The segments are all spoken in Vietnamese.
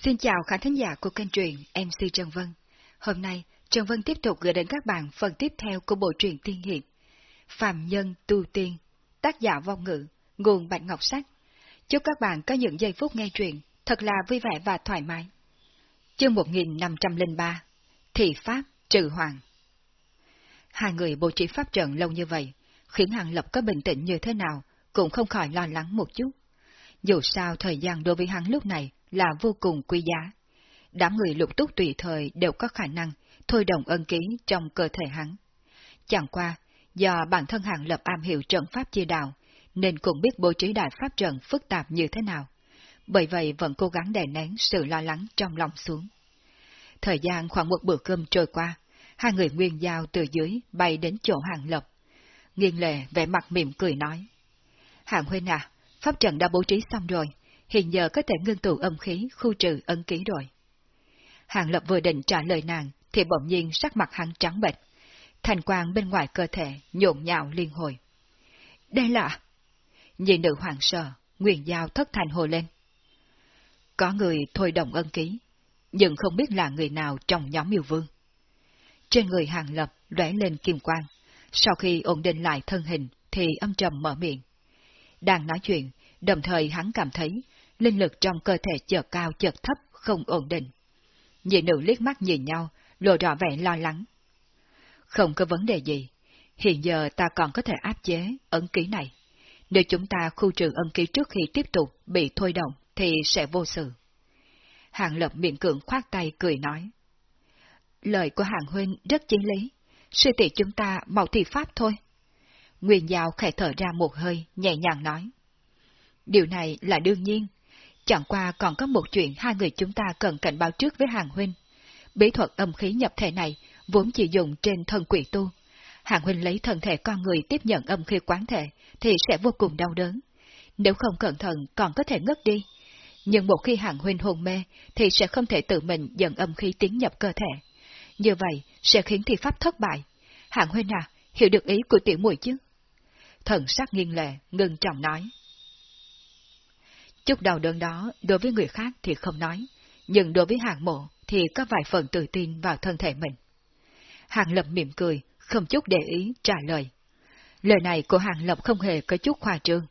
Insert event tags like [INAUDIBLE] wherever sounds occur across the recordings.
Xin chào khán thính giả của kênh truyện MC Trần Vân. Hôm nay, Trần Vân tiếp tục gửi đến các bạn phần tiếp theo của bộ truyện tiên hiệp Phạm Nhân Tu Tiên, tác giả vong ngữ, nguồn Bạch Ngọc Sách. Chúc các bạn có những giây phút nghe truyện thật là vui vẻ và thoải mái. Chương 1503 Thị Pháp Trừ Hoàng Hai người bố trí pháp trận lâu như vậy, khiến Hàng Lập có bình tĩnh như thế nào, cũng không khỏi lo lắng một chút. Dù sao thời gian đối với hắn lúc này là vô cùng quý giá. Đám người lục túc tùy thời đều có khả năng thôi động ân ký trong cơ thể hắn. Chẳng qua, do bản thân Hàng Lập am hiểu trận pháp chia đạo, nên cũng biết bố trí đại pháp trận phức tạp như thế nào. Bởi vậy vẫn cố gắng đè nén sự lo lắng trong lòng xuống. Thời gian khoảng một bữa cơm trôi qua, hai người nguyên giao từ dưới bay đến chỗ Hàng Lập. Nghiên lệ vẻ mặt mỉm cười nói. Hàng huynh à, pháp trận đã bố trí xong rồi, hiện giờ có thể ngưng tụ âm khí khu trừ ân ký rồi. Hàng Lập vừa định trả lời nàng, thì bỗng nhiên sắc mặt hắn trắng bệch. Thành quang bên ngoài cơ thể nhộn nhạo liên hồi. Đây là... Nhìn nữ hoàng sợ, Nguyên Giao thất thành hồ lên. Có người thôi động ân ký, nhưng không biết là người nào trong nhóm miêu vương. Trên người hàng lập lóe lên kim quang, sau khi ổn định lại thân hình thì âm trầm mở miệng. Đang nói chuyện, đồng thời hắn cảm thấy linh lực trong cơ thể chợt cao chợt thấp không ổn định. Nhị nữ liếc mắt nhìn nhau, lộ rõ vẻ lo lắng. Không có vấn đề gì, hiện giờ ta còn có thể áp chế ấn ký này. Nếu chúng ta khu trừ ấn ký trước khi tiếp tục bị thôi động thì sẽ vô sự. Hàng lập miệng cưỡng khoát tay cười nói. Lời của hàng huynh rất chính lý, sư tỷ chúng ta mau thi pháp thôi. Nguyên Giao khẽ thở ra một hơi, nhẹ nhàng nói. Điều này là đương nhiên, chẳng qua còn có một chuyện hai người chúng ta cần cảnh báo trước với hàng huynh. Bí thuật âm khí nhập thể này vốn chỉ dùng trên thân quỷ tu. Hàng huynh lấy thân thể con người tiếp nhận âm khí quán thể thì sẽ vô cùng đau đớn. Nếu không cẩn thận còn có thể ngất đi. Nhưng một khi hàng huynh hôn mê thì sẽ không thể tự mình dẫn âm khí tiến nhập cơ thể. Như vậy sẽ khiến thi pháp thất bại. Hàng huynh à, hiểu được ý của tiểu muội chứ? Thần sắc nghiêng lệ, ngừng trọng nói. Chút đau đớn đó đối với người khác thì không nói, nhưng đối với hàng mộ thì có vài phần tự tin vào thân thể mình. Hàng Lập mỉm cười, không chút để ý, trả lời. Lời này của Hàng Lập không hề có chút khoa trương.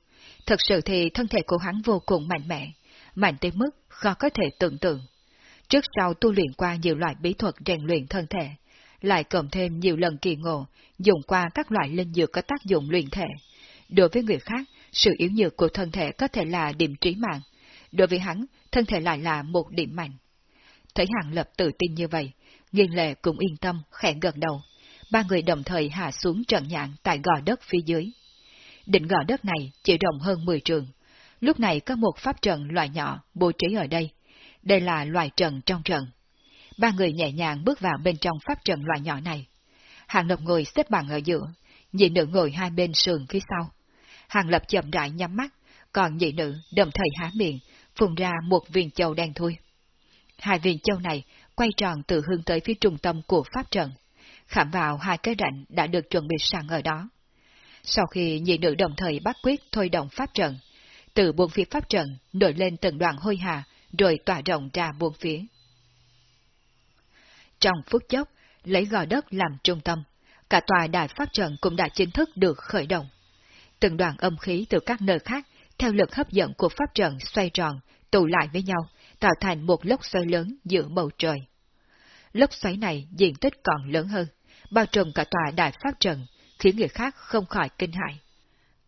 Thật sự thì thân thể của hắn vô cùng mạnh mẽ, mạnh tới mức khó có thể tưởng tượng. Trước sau tu luyện qua nhiều loại bí thuật rèn luyện thân thể, lại cộng thêm nhiều lần kỳ ngộ, dùng qua các loại linh dược có tác dụng luyện thể. Đối với người khác, sự yếu nhược của thân thể có thể là điểm trí mạng. Đối với hắn, thân thể lại là một điểm mạnh. Thấy Hàng Lập tự tin như vậy, nghiên lệ cũng yên tâm, khẽ gật đầu. Ba người đồng thời hạ xuống trận nhạn tại gò đất phía dưới. Đỉnh gò đất này chỉ rộng hơn 10 trường. Lúc này có một pháp trận loại nhỏ bố trí ở đây. Đây là loại trận trong trận. Ba người nhẹ nhàng bước vào bên trong pháp trận loại nhỏ này. Hàng Lập ngồi xếp bằng ở giữa, nhị nữ ngồi hai bên sườn phía sau. Hàng Lập chậm rãi nhắm mắt, còn nhị nữ đồng thời há miệng, phun ra một viên châu đen thui. Hai viên châu này quay tròn từ hướng tới phía trung tâm của pháp trận, khảm vào hai cái rãnh đã được chuẩn bị sẵn ở đó. Sau khi nhị nữ đồng thời bắt quyết thôi động pháp trận, từ buôn phía pháp trận nổi lên từng đoạn hôi hà, rồi tỏa rộng ra buôn phía. Trong phút chốc, lấy gò đất làm trung tâm, cả tòa đại pháp trận cũng đã chính thức được khởi động. Từng đoàn âm khí từ các nơi khác, theo lực hấp dẫn của pháp trận xoay tròn, tụ lại với nhau, tạo thành một lốc xoáy lớn giữa bầu trời. Lốc xoáy này diện tích còn lớn hơn, bao trùm cả tòa đại pháp trận, khiến người khác không khỏi kinh hại.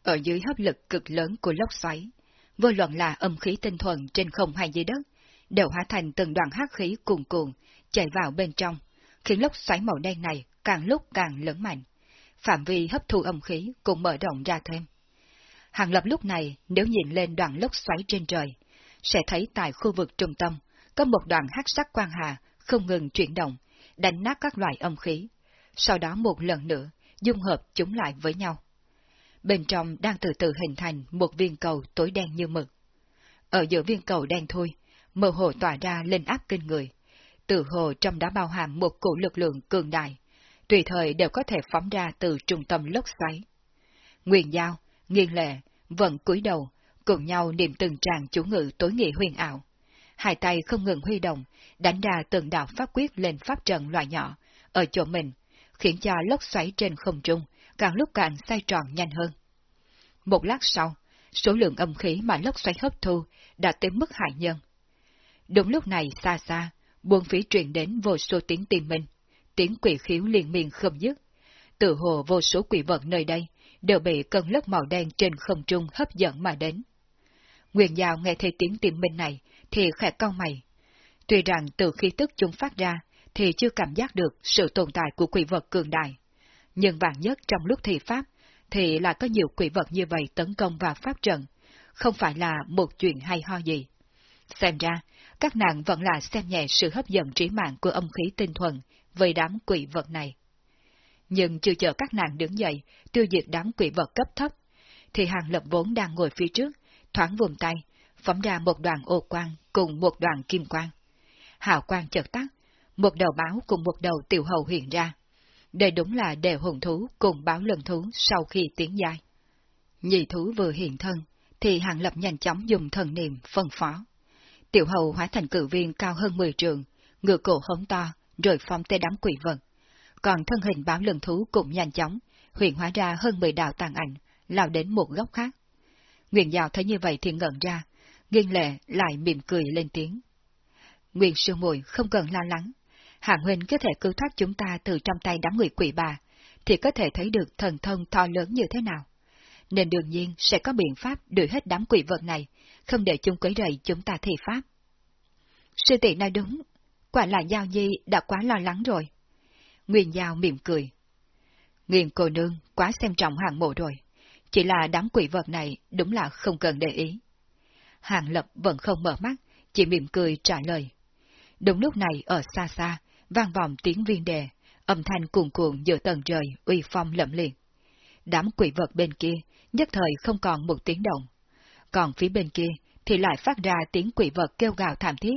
Ở dưới hấp lực cực lớn của lốc xoáy, vô luận là âm khí tinh thuần trên không hay dưới đất, đều hóa thành từng đoàn hắc khí cuồn cuộn, chạy vào bên trong, khiến lốc xoáy màu đen này càng lúc càng lớn mạnh. Phạm vi hấp thu âm khí cũng mở rộng ra thêm. Hàng lập lúc này nếu nhìn lên đoạn lốc xoáy trên trời, sẽ thấy tại khu vực trung tâm có một đoàn hắc sắc quang hà không ngừng chuyển động, đánh nát các loại âm khí, sau đó một lần nữa dung hợp chúng lại với nhau. Bên trong đang từ từ hình thành một viên cầu tối đen như mực. Ở giữa viên cầu đen thui, mơ hồ tỏa ra lên áp kinh người. Từ hồ trong đó bao hàm một cụ lực lượng cường đại, tùy thời đều có thể phóng ra từ trung tâm lốc xoáy. Nguyên Giao, nghiêng Lệ, vẫn cúi đầu, cùng nhau niệm từng tràng chú ngự tối nghị huyền ảo. hai tay không ngừng huy động, đánh ra từng đạo pháp quyết lên pháp trận loại nhỏ, ở chỗ mình, khiến cho lốc xoáy trên không trung càng lúc càng xoay tròn nhanh hơn. Một lát sau, số lượng âm khí mà lốc xoáy hấp thu đã tới mức hại nhân. Đúng lúc này xa xa, buông phí truyền đến vô số tiếng tim minh, tiếng quỷ khiếu liên miên không dứt. Tự hồ vô số quỷ vật nơi đây đều bị cơn lốc màu đen trên không trung hấp dẫn mà đến. Nguyên Giao nghe thấy tiếng tim mình này thì khẽ cau mày. Tuy rằng từ khi tức chúng phát ra thì chưa cảm giác được sự tồn tại của quỷ vật cường đại. Nhưng vàng nhất trong lúc thi pháp thì là có nhiều quỷ vật như vậy tấn công vào pháp trận, không phải là một chuyện hay ho gì. Xem ra, các nàng vẫn là xem nhẹ sự hấp dẫn trí mạng của âm khí tinh thuần với đám quỷ vật này. Nhưng chưa chờ các nàng đứng dậy, tiêu diệt đám quỷ vật cấp thấp, thì hàng lập vốn đang ngồi phía trước, thoáng vùng tay, phóng ra một đoàn ô quang cùng một đoàn kim quang. Hào quang chợt tắt, một đầu báo cùng một đầu tiểu hầu hiện ra. Đây đúng là đề hồn thú cùng báo lần thú sau khi tiến giai. Nhị thú vừa hiện thân, thì hàng lập nhanh chóng dùng thần niệm phân phó. Tiểu hầu hóa thành cử viên cao hơn 10 trường, ngựa cổ hống to, rồi phong tới đám quỷ vật. Còn thân hình báo lần thú cũng nhanh chóng, huyện hóa ra hơn 10 đạo tàn ảnh, lao đến một góc khác. Nguyên Giao thấy như vậy thì ngẩn ra, nghiêng lệ lại mỉm cười lên tiếng. Nguyên sư muội không cần lo lắng, Hạng huynh có thể cứu thoát chúng ta từ trong tay đám người quỷ bà, thì có thể thấy được thần thông to lớn như thế nào. Nên đương nhiên sẽ có biện pháp đuổi hết đám quỷ vật này, không để chúng quấy rầy chúng ta thi pháp. Sư tỷ nói đúng, quả là Giao Nhi đã quá lo lắng rồi. Nguyên Giao mỉm cười. Nguyên cô nương quá xem trọng hàng mộ rồi, chỉ là đám quỷ vật này đúng là không cần để ý. Hàng Lập vẫn không mở mắt, chỉ mỉm cười trả lời. Đúng lúc này ở xa xa, vang vọng tiếng viên đề, âm thanh cuồn cuộn giữa tầng trời uy phong lẫm liệt. Đám quỷ vật bên kia nhất thời không còn một tiếng động. Còn phía bên kia thì lại phát ra tiếng quỷ vật kêu gào thảm thiết,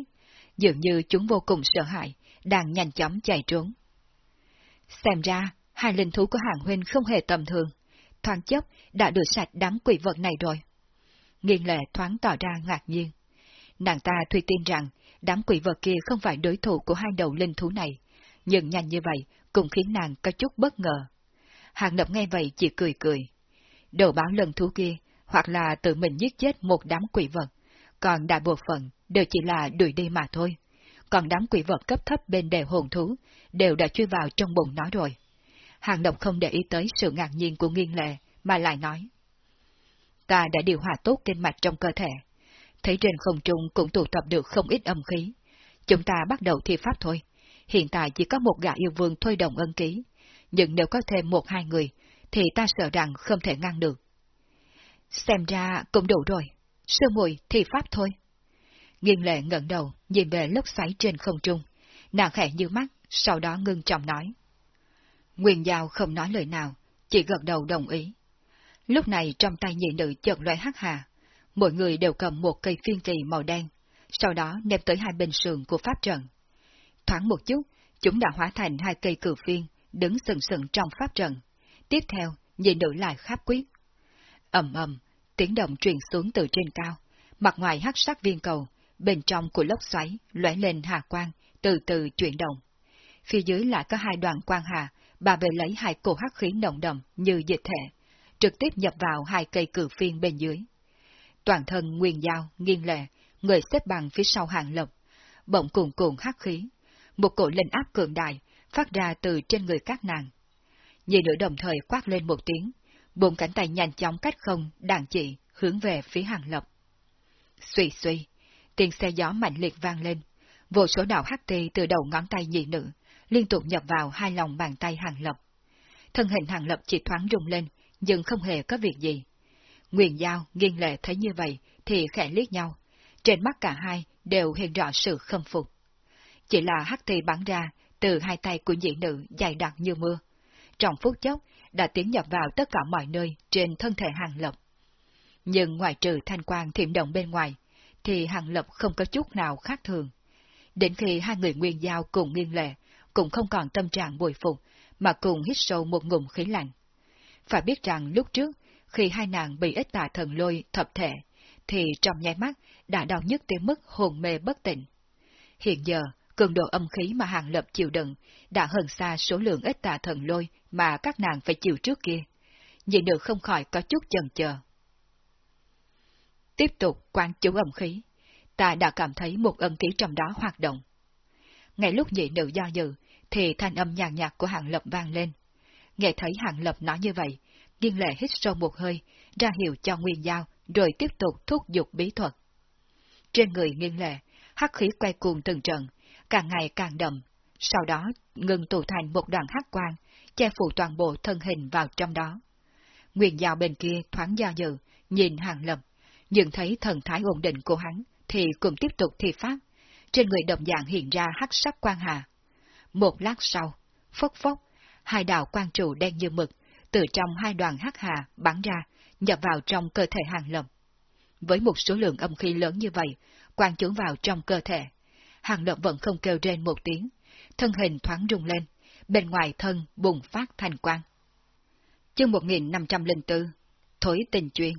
dường như chúng vô cùng sợ hãi, đang nhanh chóng chạy trốn. Xem ra, hai linh thú của hàng huynh không hề tầm thường, thoáng chốc đã được sạch đám quỷ vật này rồi. Nghiên lệ thoáng tỏ ra ngạc nhiên. Nàng ta tuy tin rằng đám quỷ vật kia không phải đối thủ của hai đầu linh thú này, nhưng nhanh như vậy cũng khiến nàng có chút bất ngờ. Hàng lập nghe vậy chỉ cười cười. Đầu báo lần thú kia, hoặc là tự mình giết chết một đám quỷ vật, còn đại bộ phận đều chỉ là đuổi đi mà thôi. Còn đám quỷ vật cấp thấp bên đề hồn thú đều đã chui vào trong bụng nó rồi. Hàng độc không để ý tới sự ngạc nhiên của nghiên lệ, mà lại nói. Ta đã điều hòa tốt kinh mạch trong cơ thể, thấy trên không trung cũng tụ tập được không ít âm khí. Chúng ta bắt đầu thi pháp thôi. Hiện tại chỉ có một gã yêu vương thôi đồng ân ký, nhưng nếu có thêm một hai người, thì ta sợ rằng không thể ngăn được. Xem ra cũng đủ rồi, sư muội thi pháp thôi. Nghiên lệ ngẩng đầu, nhìn về lốc xoáy trên không trung, nàng khẽ như mắt, sau đó ngưng trọng nói. Nguyên Giao không nói lời nào, chỉ gật đầu đồng ý. Lúc này trong tay nhị nữ chợt loe hắc hà, mỗi người đều cầm một cây phiên kỳ màu đen, sau đó ném tới hai bên sườn của pháp trận. Thoáng một chút, chúng đã hóa thành hai cây cử phiên, đứng sừng sừng trong pháp trận. Tiếp theo, nhị nữ lại kháp quyết. ầm ầm, tiếng động truyền xuống từ trên cao, mặt ngoài hắc sắc viên cầu, bên trong của lốc xoáy lóe lên hà quang, từ từ chuyển động. Phía dưới lại có hai đoàn quang hà, bà về lấy hai cổ hắc khí nồng đậm như dịch thể, trực tiếp nhập vào hai cây cử phiên bên dưới toàn thân nguyên dao, nghiêng lệ, người xếp bằng phía sau hàng lộc bỗng cuồn cuộn hắc khí, một cổ linh áp cường đại phát ra từ trên người các nàng. Nhị nữ đồng thời quát lên một tiếng, bốn cánh tay nhanh chóng cách không đàn chỉ hướng về phía hàng lập. Suy suy, tiếng xe gió mạnh liệt vang lên, vô số đạo hắc tì từ đầu ngón tay nhị nữ liên tục nhập vào hai lòng bàn tay hàng lập. Thân hình hàng lập chỉ thoáng rung lên, nhưng không hề có việc gì. Nguyên Giao, nghiêng lệ thấy như vậy, thì khẽ liếc nhau. Trên mắt cả hai đều hiện rõ sự khâm phục. Chỉ là hắc tì bắn ra từ hai tay của nhị nữ dày đặc như mưa. Trong phút chốc, đã tiến nhập vào tất cả mọi nơi trên thân thể hàng lập. Nhưng ngoài trừ thanh quang thiểm động bên ngoài, thì hàng lập không có chút nào khác thường. Đến khi hai người nguyên giao cùng nghiêng lệ, cũng không còn tâm trạng bồi phục, mà cùng hít sâu một ngụm khí lạnh. Phải biết rằng lúc trước, khi hai nàng bị ít tà thần lôi thập thể, thì trong nháy mắt đã đau nhức tới mức hồn mê bất tỉnh. Hiện giờ, cường độ âm khí mà hàng lập chịu đựng đã hơn xa số lượng ít tà thần lôi mà các nàng phải chịu trước kia. Nhị nữ không khỏi có chút chần chờ. Tiếp tục quan chú âm khí, ta đã cảm thấy một âm khí trong đó hoạt động. Ngay lúc nhị nữ do dự, thì thanh âm nhàn nhạt của hàng lập vang lên. Nghe thấy hàng lập nói như vậy, nghiên lệ hít sâu một hơi, ra hiệu cho nguyên giao, rồi tiếp tục thúc giục bí thuật. Trên người nghiên lệ, hắc khí quay cuồng từng trận, càng ngày càng đậm, sau đó ngừng tụ thành một đoàn hắc quang, che phủ toàn bộ thân hình vào trong đó. Nguyên giao bên kia thoáng do dự, nhìn hàng lập, nhưng thấy thần thái ổn định của hắn, thì cũng tiếp tục thi pháp. Trên người đồng dạng hiện ra hắc sắc quang hà. Một lát sau, phốc phốc, hai đạo quang trụ đen như mực, từ trong hai đoàn hắc hà bắn ra, nhập vào trong cơ thể hàng lập. Với một số lượng âm khí lớn như vậy, quang trướng vào trong cơ thể, hàng lập vẫn không kêu trên một tiếng, thân hình thoáng rung lên, bên ngoài thân bùng phát thành quang. Chương 1504 Thối tình chuyên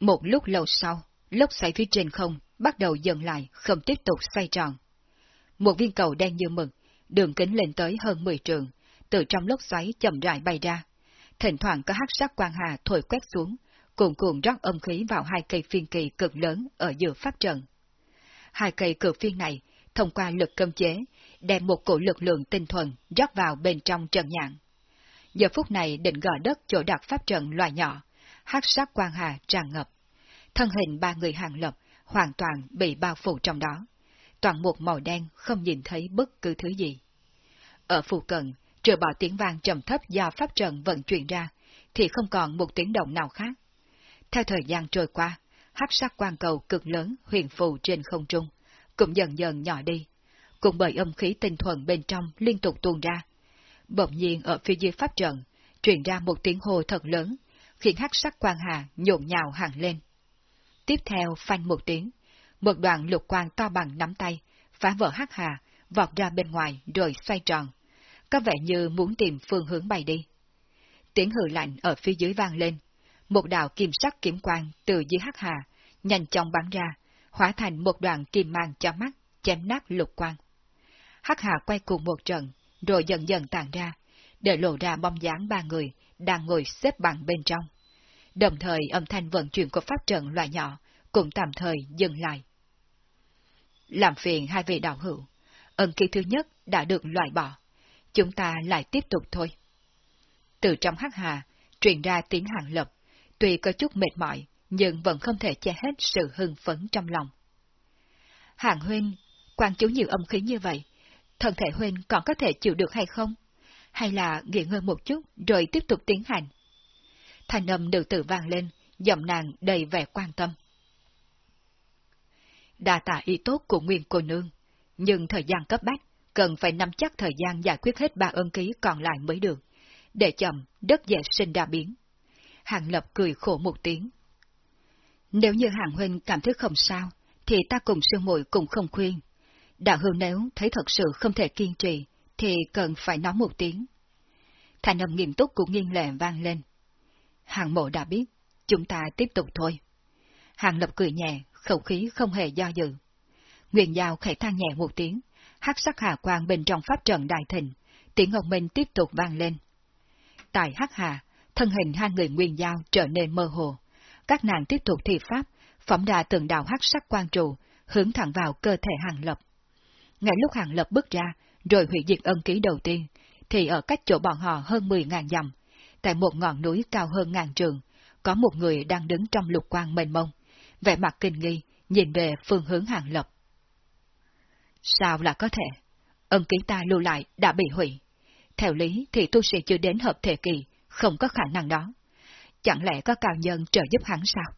một lúc lâu sau, lốc xoáy phía trên không bắt đầu dần lại, không tiếp tục xoay tròn. Một viên cầu đen như mực, đường kính lên tới hơn 10 trường, từ trong lốc xoáy chậm rãi bay ra. Thỉnh thoảng có hắc sắc quang hà thổi quét xuống, cuồn cuộn rót âm khí vào hai cây phiên kỳ cực lớn ở giữa pháp trận. Hai cây cực phiên này, thông qua lực cơm chế, đem một cổ lực lượng tinh thuần rót vào bên trong trận nhạn. Giờ phút này định gò đất chỗ đặt pháp trận loài nhỏ, hắc sắc quang hà tràn ngập. Thân hình ba người hàng lập hoàn toàn bị bao phủ trong đó. Toàn một màu đen không nhìn thấy bất cứ thứ gì. Ở phụ cận, trừ bỏ tiếng vang trầm thấp do pháp trận vận chuyển ra, thì không còn một tiếng động nào khác. Theo thời gian trôi qua, hắc sắc quang cầu cực lớn huyền phù trên không trung, cũng dần dần nhỏ đi, cùng bởi âm khí tinh thuần bên trong liên tục tuôn ra. Bỗng nhiên ở phía dưới pháp trận, truyền ra một tiếng hô thật lớn, khiến hắc sắc quang hà nhộn nhào hẳn lên. Tiếp theo phanh một tiếng, một đoạn lục quang to bằng nắm tay, phá vỡ hắc hà, vọt ra bên ngoài rồi xoay tròn, có vẻ như muốn tìm phương hướng bay đi. Tiếng hừ lạnh ở phía dưới vang lên, một đạo kim sắc kiếm quang từ dưới hắc hà, nhanh chóng bắn ra, hóa thành một đoạn kim mang cho mắt, chém nát lục quang. Hắc hà quay cùng một trận, rồi dần dần tàn ra, để lộ ra bóng dáng ba người đang ngồi xếp bằng bên trong. Đồng thời âm thanh vận chuyển của pháp trận loại nhỏ cũng tạm thời dừng lại. Làm phiền hai vị đạo hữu, ân ký thứ nhất đã được loại bỏ, chúng ta lại tiếp tục thôi. Từ trong hắc hà, truyền ra tiếng hàng lập, tuy có chút mệt mỏi, nhưng vẫn không thể che hết sự hưng phấn trong lòng. Hàng huynh, quan chú nhiều âm khí như vậy, thân thể huynh còn có thể chịu được hay không? Hay là nghỉ ngơi một chút rồi tiếp tục tiến hành? Thành âm nữ tử vang lên, giọng nàng đầy vẻ quan tâm. Đa tạ ý tốt của nguyên cô nương, nhưng thời gian cấp bách, cần phải nắm chắc thời gian giải quyết hết ba ân ký còn lại mới được. Để chậm, đất dễ sinh đa biến. Hàng Lập cười khổ một tiếng. Nếu như Hàng Huynh cảm thấy không sao, thì ta cùng sư muội cũng không khuyên. Đạo hương nếu thấy thật sự không thể kiên trì, thì cần phải nói một tiếng. Thành âm nghiêm túc của nghiêng lệ vang lên. Hàng mộ đã biết, chúng ta tiếp tục thôi. Hàng lập cười nhẹ, khẩu khí không hề do dự. Nguyên Giao khẽ than nhẹ một tiếng, hắc sắc hà quang bên trong pháp trận đại thịnh, tiếng ông minh tiếp tục vang lên. Tại hắc hà, thân hình hai người Nguyên Giao trở nên mơ hồ. Các nàng tiếp tục thi pháp, phóng ra từng đạo hắc sắc quang trụ, hướng thẳng vào cơ thể hàng lập. Ngay lúc hàng lập bước ra, rồi hủy diệt ân ký đầu tiên, thì ở cách chỗ bọn họ hơn 10 ngàn dặm, tại một ngọn núi cao hơn ngàn trường, có một người đang đứng trong lục quang mênh mông, vẻ mặt kinh nghi, nhìn về phương hướng hàng lập. Sao là có thể? Ân ký ta lưu lại đã bị hủy. Theo lý thì tu sĩ chưa đến hợp thể kỳ, không có khả năng đó. Chẳng lẽ có cao nhân trợ giúp hắn sao?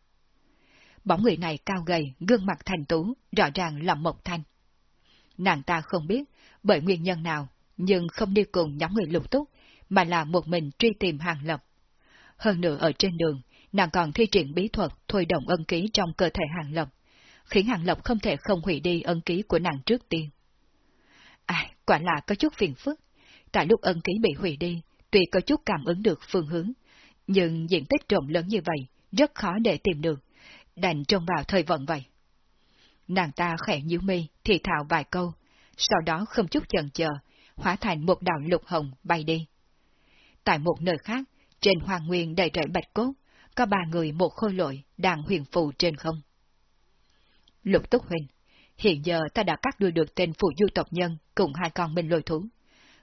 Bóng người này cao gầy, gương mặt thành tú, rõ ràng là Mộc Thanh. Nàng ta không biết bởi nguyên nhân nào, nhưng không đi cùng nhóm người lục túc, mà là một mình truy tìm hàng lập. Hơn nữa ở trên đường, nàng còn thi triển bí thuật thôi động ân ký trong cơ thể hàng lập, khiến hàng lập không thể không hủy đi ân ký của nàng trước tiên. À, quả là có chút phiền phức. Tại lúc ân ký bị hủy đi, tuy có chút cảm ứng được phương hướng, nhưng diện tích rộng lớn như vậy, rất khó để tìm được. đành trông vào thời vận vậy. Nàng ta khẽ nhíu mi, thì thào vài câu, sau đó không chút chần chờ, hóa thành một đạo lục hồng bay đi. Tại một nơi khác, trên hoàng nguyên đầy rẫy bạch cốt, có ba người một khôi lội đang huyền phù trên không. Lục Túc Huynh, hiện giờ ta đã cắt đuôi được tên phụ du tộc nhân cùng hai con minh lôi thú.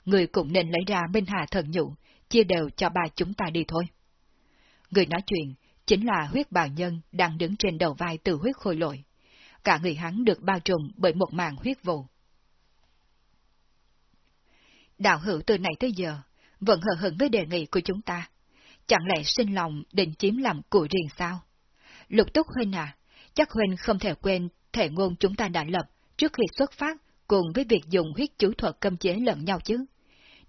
Người cũng nên lấy ra minh hà thần nhụ, chia đều cho ba chúng ta đi thôi. Người nói chuyện chính là huyết bào nhân đang đứng trên đầu vai từ huyết khôi lội. Cả người hắn được bao trùm bởi một màn huyết vụ. Đạo hữu từ nãy tới giờ, vẫn hờ hững với đề nghị của chúng ta. Chẳng lẽ sinh lòng định chiếm làm của riêng sao? Lục túc huynh à, chắc huynh không thể quên thể ngôn chúng ta đã lập trước khi xuất phát cùng với việc dùng huyết chú thuật cấm chế lẫn nhau chứ.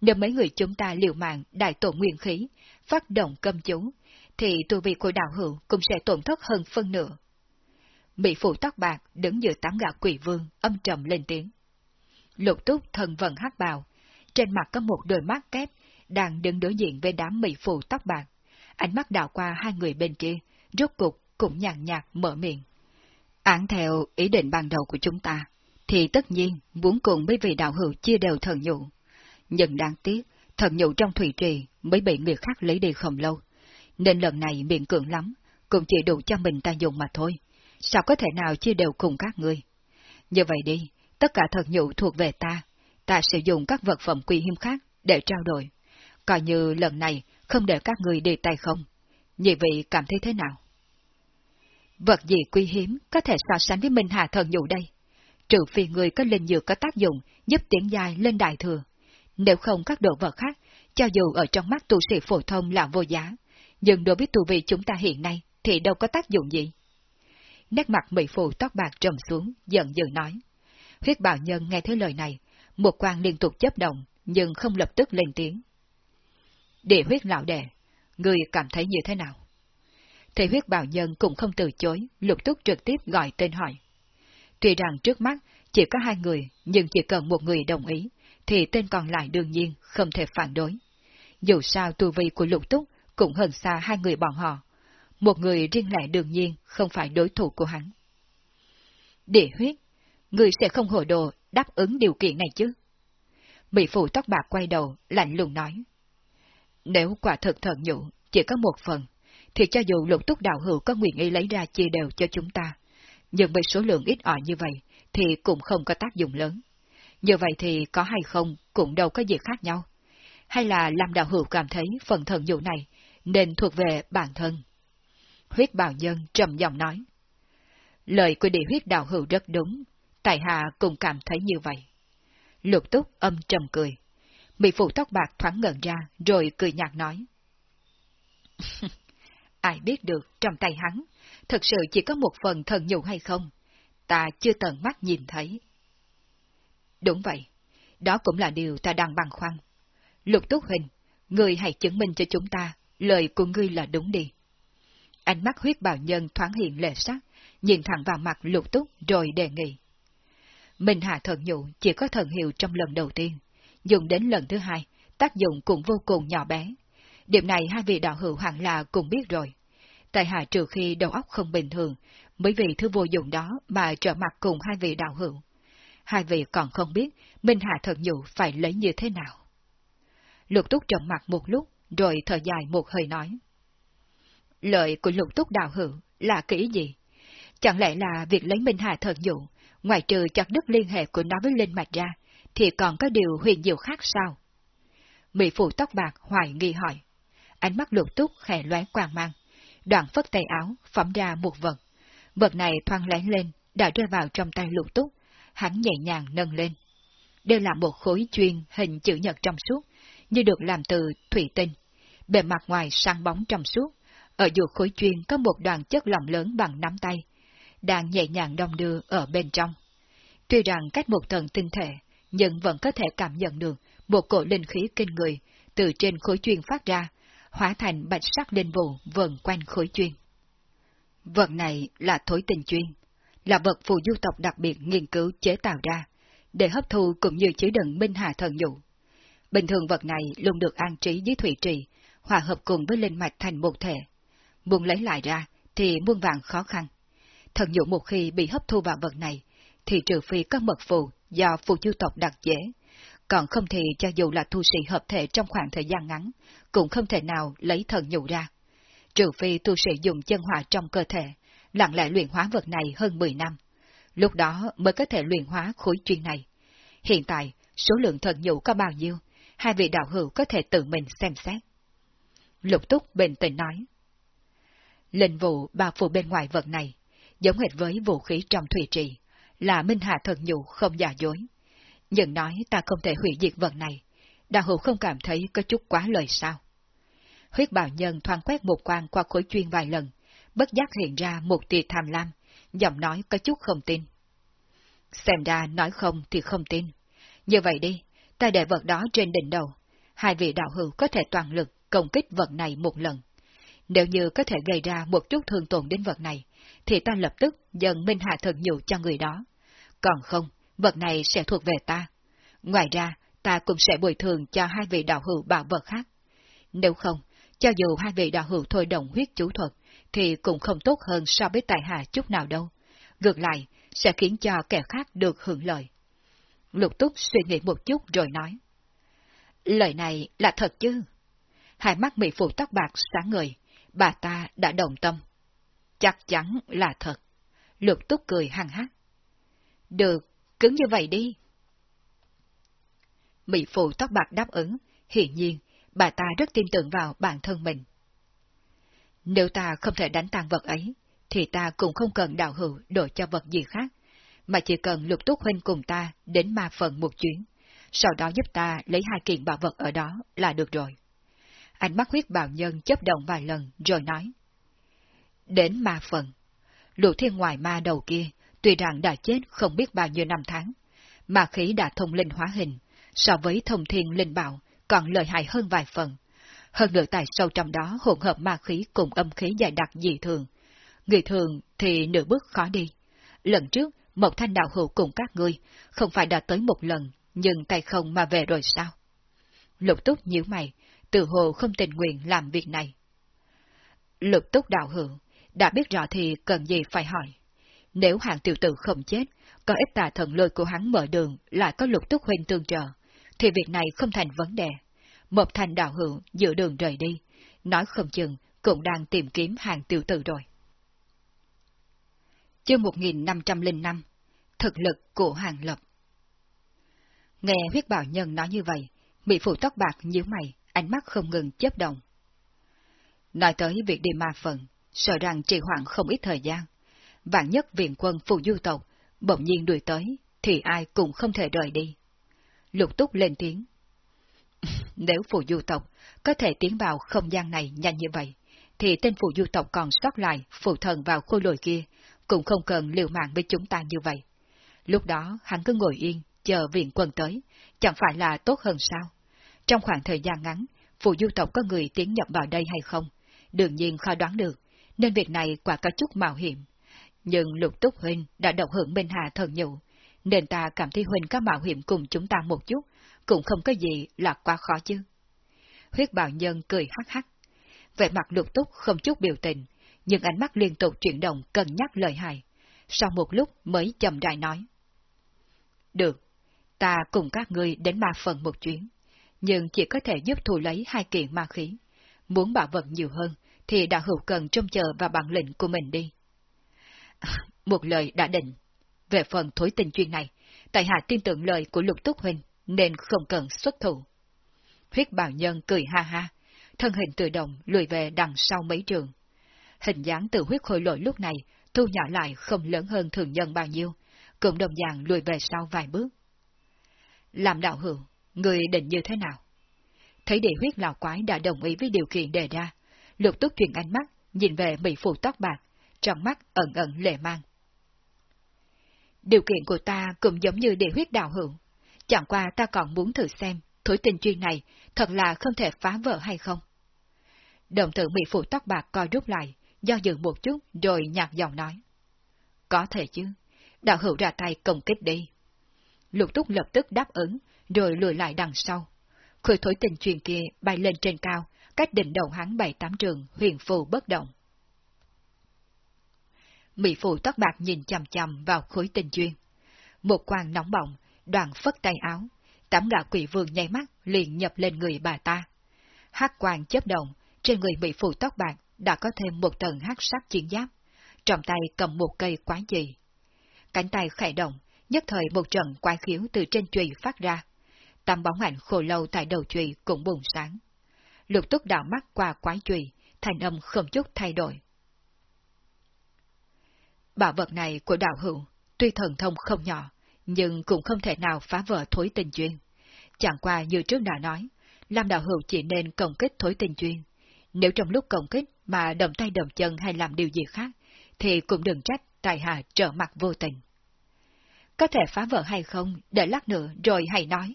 Nếu mấy người chúng ta liều mạng đại tổ nguyên khí, phát động cấm chú, thì tu vị của đạo hữu cũng sẽ tổn thất hơn phân nửa. Mỹ phụ tóc bạc đứng giữa tám gã quỷ vương, âm trầm lên tiếng. Lục túc thần vận hắc bào, trên mặt có một đôi mắt kép, đang đứng đối diện với đám mỹ phụ tóc bạc. Ánh mắt đảo qua hai người bên kia, rốt cục cũng nhàn nhạt mở miệng. Án theo ý định ban đầu của chúng ta, thì tất nhiên muốn cùng với vị đạo hữu chia đều thần nhụ. Nhưng đáng tiếc, thần nhụ trong thủy trì mới bị người khác lấy đi không lâu. Nên lần này miệng cường lắm, cũng chỉ đủ cho mình ta dùng mà thôi. Sao có thể nào chia đều cùng các ngươi? Như vậy đi, tất cả thần nhụ thuộc về ta, ta sẽ dùng các vật phẩm quý hiếm khác để trao đổi. Coi như lần này không để các người đi tay không. Nhị vị cảm thấy thế nào? Vật gì quý hiếm có thể so sánh với Minh Hà Thần Nhụ đây? Trừ phi người có linh dược có tác dụng giúp tiến dài lên đại thừa. Nếu không các đồ vật khác, cho dù ở trong mắt tu sĩ phổ thông là vô giá, nhưng đối với tu vi chúng ta hiện nay thì đâu có tác dụng gì. Nét mặt mỹ phụ tóc bạc trầm xuống, giận dữ nói. Huyết bào nhân nghe thấy lời này, một quan liên tục chấp động, nhưng không lập tức lên tiếng. Địa huyết lão đệ, người cảm thấy như thế nào? Thầy huyết bào nhân cũng không từ chối, lục túc trực tiếp gọi tên hỏi. Tuy rằng trước mắt chỉ có hai người, nhưng chỉ cần một người đồng ý, thì tên còn lại đương nhiên không thể phản đối. Dù sao tu vi của lục túc cũng hơn xa hai người bọn họ. Một người riêng lẻ đương nhiên không phải đối thủ của hắn. Địa huyết, người sẽ không hồ đồ đáp ứng điều kiện này chứ? Mỹ phụ tóc bạc quay đầu, lạnh lùng nói. Nếu quả thực thần nhũ chỉ có một phần, thì cho dù lục túc đạo hữu có nguyện ý lấy ra chia đều cho chúng ta, nhưng với số lượng ít ỏi như vậy, thì cũng không có tác dụng lớn. Như vậy thì có hay không cũng đâu có gì khác nhau. Hay là làm đạo hữu cảm thấy phần thần nhũ này nên thuộc về bản thân. Huyết bào nhân trầm giọng nói. Lời của địa huyết đạo hữu rất đúng, tại hạ cũng cảm thấy như vậy. Lục túc âm trầm cười. Bị phụ tóc bạc thoáng ngẩn ra, rồi cười nhạt nói. [LAUGHS] Ai biết được trong tay hắn, thật sự chỉ có một phần thần nhụ hay không? Ta chưa tận mắt nhìn thấy. Đúng vậy, đó cũng là điều ta đang băn khoăn. Lục Túc Hình, ngươi hãy chứng minh cho chúng ta, lời của ngươi là đúng đi. Ánh mắt huyết bào nhân thoáng hiện lệ sắc, nhìn thẳng vào mặt Lục Túc rồi đề nghị. Minh Hạ thần nhụ chỉ có thần hiệu trong lần đầu tiên, dùng đến lần thứ hai, tác dụng cũng vô cùng nhỏ bé. Điểm này hai vị đạo hữu hẳn là cùng biết rồi. Tại hạ trừ khi đầu óc không bình thường, mới vì thứ vô dụng đó mà trở mặt cùng hai vị đạo hữu. Hai vị còn không biết Minh Hạ thần nhụ phải lấy như thế nào. Lục túc trầm mặt một lúc, rồi thở dài một hơi nói. Lợi của lục túc đạo hữu là kỹ gì? Chẳng lẽ là việc lấy Minh Hà thần nhụ ngoài trừ chặt đứt liên hệ của nó với linh mạch ra, thì còn có điều huyền diệu khác sao? Mỹ phụ tóc bạc hoài nghi hỏi. Ánh mắt lục túc khẽ lóe quang mang. Đoạn phất tay áo, phóng ra một vật. Vật này thoang lén lên, đã rơi vào trong tay lục túc. Hắn nhẹ nhàng nâng lên. Đây là một khối chuyên hình chữ nhật trong suốt, như được làm từ thủy tinh. Bề mặt ngoài sáng bóng trong suốt, ở giữa khối chuyên có một đoàn chất lỏng lớn bằng nắm tay, đang nhẹ nhàng đong đưa ở bên trong. Tuy rằng cách một tầng tinh thể, nhưng vẫn có thể cảm nhận được một cổ linh khí kinh người từ trên khối chuyên phát ra, hóa thành bạch sắc linh vụ vần quanh khối chuyên. Vật này là thối tình chuyên, là vật phù du tộc đặc biệt nghiên cứu chế tạo ra, để hấp thu cũng như chứa đựng minh hà thần dụ. Bình thường vật này luôn được an trí dưới thủy trì, hòa hợp cùng với linh mạch thành một thể. Muốn lấy lại ra thì muôn vàng khó khăn thần dụ một khi bị hấp thu vào vật này, thì trừ phi các mật phù do phù du tộc đặc chế, còn không thì cho dù là tu sĩ hợp thể trong khoảng thời gian ngắn, cũng không thể nào lấy thần nhụ ra. Trừ phi tu sĩ dùng chân hỏa trong cơ thể, lặng lẽ luyện hóa vật này hơn 10 năm. Lúc đó mới có thể luyện hóa khối chuyên này. Hiện tại, số lượng thần nhụ có bao nhiêu, hai vị đạo hữu có thể tự mình xem xét. Lục túc bình tĩnh nói. Linh vụ bao phủ bên ngoài vật này, giống hệt với vũ khí trong thủy trì, là minh hạ thần nhụ không giả dối. Nhưng nói ta không thể hủy diệt vật này, đạo hữu không cảm thấy có chút quá lời sao. Huyết bảo nhân thoáng quét một quan qua khối chuyên vài lần, bất giác hiện ra một tia tham lam, giọng nói có chút không tin. Xem ra nói không thì không tin. Như vậy đi, ta để vật đó trên đỉnh đầu, hai vị đạo hữu có thể toàn lực công kích vật này một lần. Nếu như có thể gây ra một chút thương tổn đến vật này, thì ta lập tức dần minh hạ thần nhụ cho người đó. Còn không, vật này sẽ thuộc về ta. Ngoài ra, ta cũng sẽ bồi thường cho hai vị đạo hữu bảo vật khác. Nếu không, cho dù hai vị đạo hữu thôi đồng huyết chú thuật, thì cũng không tốt hơn so với tài hạ chút nào đâu. Ngược lại, sẽ khiến cho kẻ khác được hưởng lợi. Lục túc suy nghĩ một chút rồi nói. Lời này là thật chứ? Hai mắt mỹ phụ tóc bạc sáng ngời, bà ta đã đồng tâm. Chắc chắn là thật. Lục túc cười hăng hát. Được, cứ như vậy đi. Mỹ phụ tóc bạc đáp ứng, hiển nhiên, bà ta rất tin tưởng vào bản thân mình. Nếu ta không thể đánh tan vật ấy, thì ta cũng không cần đạo hữu đổi cho vật gì khác, mà chỉ cần lục túc huynh cùng ta đến ma phần một chuyến, sau đó giúp ta lấy hai kiện bảo vật ở đó là được rồi. Ánh mắt huyết bào nhân chấp động vài lần rồi nói. Đến ma phần, lục thiên ngoài ma đầu kia, tuy rằng đã chết không biết bao nhiêu năm tháng, mà khí đã thông linh hóa hình, so với thông thiên linh bảo còn lợi hại hơn vài phần. Hơn nữa tại sâu trong đó hỗn hợp ma khí cùng âm khí dài đặc dị thường. Người thường thì nửa bước khó đi. Lần trước, một thanh đạo hữu cùng các ngươi, không phải đã tới một lần, nhưng tay không mà về rồi sao? Lục túc nhíu mày, tự hồ không tình nguyện làm việc này. Lục túc đạo hữu, đã biết rõ thì cần gì phải hỏi. Nếu hàng tiểu tử không chết, có ít tà thần lôi của hắn mở đường lại có lục túc huynh tương trợ, thì việc này không thành vấn đề. Một thành đạo hữu giữa đường rời đi, nói không chừng cũng đang tìm kiếm hàng tiểu tử rồi. Chương 1505 Thực lực của hàng lập Nghe huyết bảo nhân nói như vậy, bị phụ tóc bạc nhíu mày, ánh mắt không ngừng chớp động. Nói tới việc đi ma phần, sợ rằng trì hoãn không ít thời gian. Vạn nhất viện quân phụ du tộc, bỗng nhiên đuổi tới, thì ai cũng không thể rời đi. Lục túc lên tiếng. [LAUGHS] Nếu phụ du tộc có thể tiến vào không gian này nhanh như vậy, thì tên phụ du tộc còn sót lại phụ thần vào khôi lồi kia, cũng không cần liều mạng với chúng ta như vậy. Lúc đó hắn cứ ngồi yên, chờ viện quân tới, chẳng phải là tốt hơn sao? Trong khoảng thời gian ngắn, phụ du tộc có người tiến nhập vào đây hay không? Đương nhiên khó đoán được, nên việc này quả có chút mạo hiểm. Nhưng lục túc huynh đã độc hưởng bên hạ thần nhụ, nên ta cảm thấy huynh có mạo hiểm cùng chúng ta một chút, cũng không có gì là quá khó chứ. Huyết bào nhân cười hắc hắc. Vẻ mặt lục túc không chút biểu tình, nhưng ánh mắt liên tục chuyển động cân nhắc lời hài. Sau một lúc mới chậm rãi nói. Được, ta cùng các ngươi đến ma phần một chuyến, nhưng chỉ có thể giúp thu lấy hai kiện ma khí. Muốn bảo vật nhiều hơn, thì đạo hữu cần trông chờ vào bản lĩnh của mình đi. [LAUGHS] Một lời đã định. Về phần thối tình chuyên này, tại hạ tin tưởng lời của lục túc huynh, nên không cần xuất thủ. Huyết bào nhân cười ha ha, thân hình tự động lùi về đằng sau mấy trường. Hình dáng từ huyết khôi lội lúc này thu nhỏ lại không lớn hơn thường nhân bao nhiêu, cũng đồng dạng lùi về sau vài bước. Làm đạo hữu, người định như thế nào? Thấy địa huyết lão quái đã đồng ý với điều kiện đề ra, lục túc chuyển ánh mắt, nhìn về Mỹ phụ tóc bạc, trong mắt ẩn ẩn lệ mang. Điều kiện của ta cũng giống như địa huyết đạo hữu, chẳng qua ta còn muốn thử xem thối tình chuyên này thật là không thể phá vỡ hay không. Đồng tử Mỹ phụ tóc bạc coi rút lại, do dự một chút rồi nhạt giọng nói. Có thể chứ, đạo hữu ra tay công kích đi. Lục túc lập tức đáp ứng, rồi lùi lại đằng sau. Khởi thối tình truyền kia bay lên trên cao, cách đỉnh đầu hắn bảy tám trường huyền phù bất động. Mỹ phụ tóc bạc nhìn chầm chầm vào khối tình duyên. Một quang nóng bỏng, đoàn phất tay áo, tắm gã quỷ vương nháy mắt liền nhập lên người bà ta. hát quang chớp động, trên người Mỹ phụ tóc bạc đã có thêm một tầng hắc sắc chiến giáp, trong tay cầm một cây quái dị Cánh tay khẽ động, nhất thời một trận quái khiếu từ trên chùy phát ra. Tầm bóng ảnh khổ lâu tại đầu chùy cũng bùng sáng. Lục túc đảo mắt qua quái trùy, thành âm không chút thay đổi. Bảo vật này của đạo hữu, tuy thần thông không nhỏ, nhưng cũng không thể nào phá vỡ thối tình duyên. Chẳng qua như trước đã nói, Lam đạo hữu chỉ nên công kích thối tình duyên. Nếu trong lúc công kích mà đồng tay đồng chân hay làm điều gì khác, thì cũng đừng trách tài hạ trở mặt vô tình. Có thể phá vỡ hay không, để lát nữa rồi hãy nói.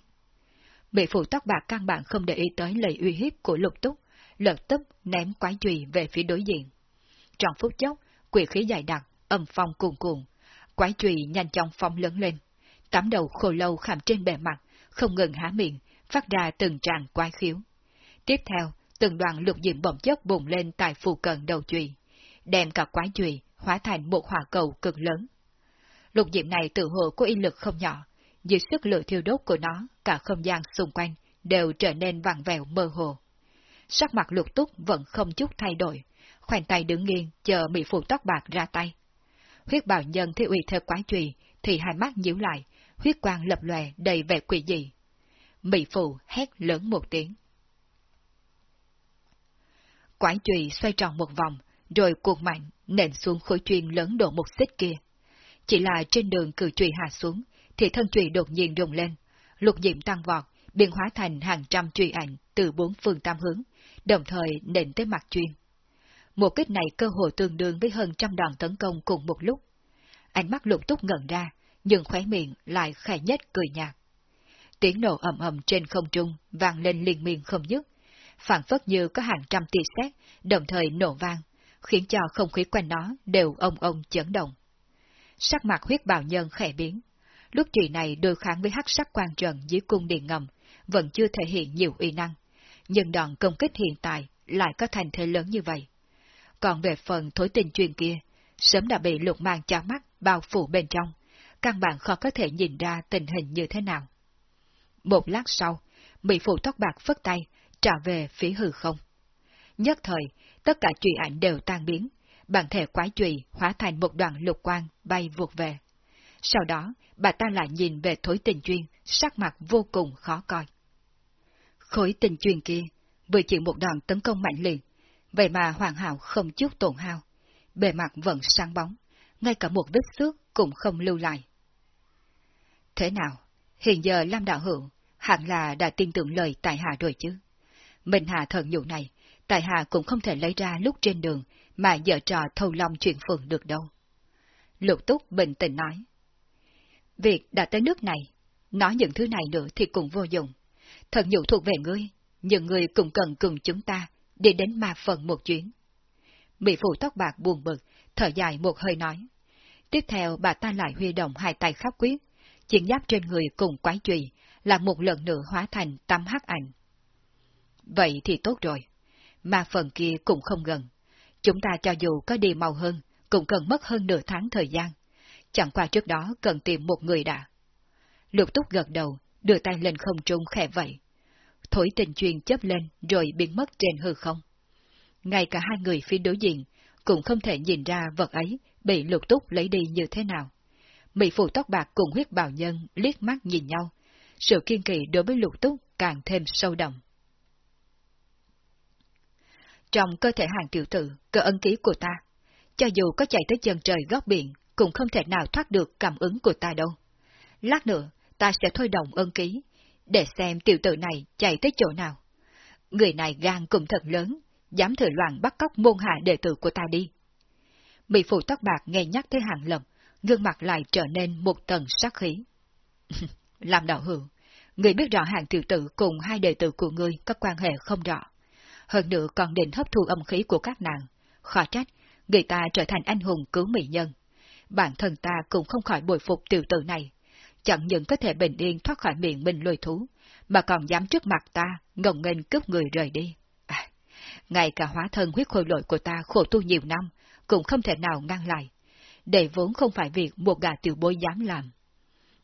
Bị phụ tóc bạc căn bản không để ý tới lời uy hiếp của lục túc, lật tức ném quái chùy về phía đối diện. Trong phút chốc, quỷ khí dài đặc, âm phong cuồn cuộn, quái chùy nhanh chóng phong lớn lên. Tám đầu khô lâu khảm trên bề mặt, không ngừng há miệng, phát ra từng tràng quái khiếu. Tiếp theo, từng đoàn lục diệm bỗng chất bùng lên tại phù cận đầu chùy, đem cả quái chùy hóa thành một hỏa cầu cực lớn. Lục diệm này tự hồ có uy lực không nhỏ, dưới sức lửa thiêu đốt của nó, cả không gian xung quanh đều trở nên vặn vẹo mơ hồ. Sắc mặt lục túc vẫn không chút thay đổi, khoanh tay đứng nghiêng chờ bị phụ tóc bạc ra tay. Huyết bào nhân thi uy theo quá trùy, thì hai mắt nhíu lại, huyết quang lập lòe đầy vẻ quỷ dị. Mỹ phụ hét lớn một tiếng. Quái trùy xoay tròn một vòng, rồi cuộn mạnh, nện xuống khối chuyên lớn độ một xích kia. Chỉ là trên đường cử trùy hạ xuống, thì thân trụy đột nhiên rùng lên, lục diệm tăng vọt, biến hóa thành hàng trăm truy ảnh từ bốn phương tam hướng, đồng thời nện tới mặt chuyên. Một kích này cơ hội tương đương với hơn trăm đòn tấn công cùng một lúc. Ánh mắt lục túc ngẩn ra, nhưng khóe miệng lại khẽ nhất cười nhạt. Tiếng nổ ầm ầm trên không trung vang lên liên miên không dứt, phản phất như có hàng trăm tia sét đồng thời nổ vang, khiến cho không khí quanh nó đều ông ông chấn động. Sắc mặt huyết bào nhân khẽ biến. Lúc trì này đối kháng với hắc sắc quan trần dưới cung điện ngầm, vẫn chưa thể hiện nhiều uy năng, nhưng đòn công kích hiện tại lại có thành thế lớn như vậy. Còn về phần thối tình truyền kia, sớm đã bị lục mang chá mắt bao phủ bên trong, căn bản khó có thể nhìn ra tình hình như thế nào. Một lát sau, bị phụ tóc bạc phất tay, trả về phía hư không. Nhất thời, tất cả trụy ảnh đều tan biến, bản thể quái trụy hóa thành một đoàn lục quang bay vụt về. Sau đó, bà ta lại nhìn về thối tình chuyên, sắc mặt vô cùng khó coi. Khối tình chuyên kia, vừa chịu một đòn tấn công mạnh liệt, vậy mà hoàn hảo không chút tổn hao. Bề mặt vẫn sáng bóng, ngay cả một vết xước cũng không lưu lại. Thế nào, hiện giờ Lam Đạo Hữu hẳn là đã tin tưởng lời Tài Hà rồi chứ. Mình hạ thần nhụ này, Tài Hà cũng không thể lấy ra lúc trên đường mà dở trò thâu long chuyện phường được đâu. Lục Túc bình tĩnh nói. Việc đã tới nước này, nói những thứ này nữa thì cũng vô dụng. Thần nhụ thuộc về ngươi, nhưng ngươi cũng cần cùng chúng ta đi đến ma phần một chuyến. Mỹ phụ tóc bạc buồn bực, thở dài một hơi nói. Tiếp theo bà ta lại huy động hai tay khắp quyết, chiến giáp trên người cùng quái trùy, là một lần nữa hóa thành tấm hắc ảnh. Vậy thì tốt rồi, ma phần kia cũng không gần. Chúng ta cho dù có đi mau hơn, cũng cần mất hơn nửa tháng thời gian. Chẳng qua trước đó cần tìm một người đã. Lục túc gật đầu, đưa tay lên không trung khẽ vậy. Thổi tình truyền chấp lên rồi biến mất trên hư không. Ngay cả hai người phía đối diện cũng không thể nhìn ra vật ấy bị lục túc lấy đi như thế nào. Mỹ phụ tóc bạc cùng huyết bào nhân liếc mắt nhìn nhau, sự kiên kỳ đối với lục túc càng thêm sâu đậm. Trong cơ thể hàng tiểu tử, cơ ân ký của ta, cho dù có chạy tới chân trời góc biển, cũng không thể nào thoát được cảm ứng của ta đâu. Lát nữa, ta sẽ thôi động ân ký, để xem tiểu tử này chạy tới chỗ nào. Người này gan cũng thật lớn, dám thừa loạn bắt cóc môn hạ đệ tử của ta đi. Mỹ phụ tóc bạc nghe nhắc tới hàng lầm, gương mặt lại trở nên một tầng sát khí. [LAUGHS] Làm đạo hữu, người biết rõ hàng tiểu tử cùng hai đệ tử của ngươi có quan hệ không rõ. Hơn nữa còn định hấp thu âm khí của các nàng. Khó trách, người ta trở thành anh hùng cứu mỹ nhân. Bản thân ta cũng không khỏi bồi phục tiểu tử này. Chẳng những có thể bình yên thoát khỏi miệng mình lôi thú, mà còn dám trước mặt ta ngồng nghênh cướp người rời đi. À, ngay cả hóa thân huyết khôi lội của ta khổ tu nhiều năm, cũng không thể nào ngăn lại. để vốn không phải việc một gà tiểu bối dám làm.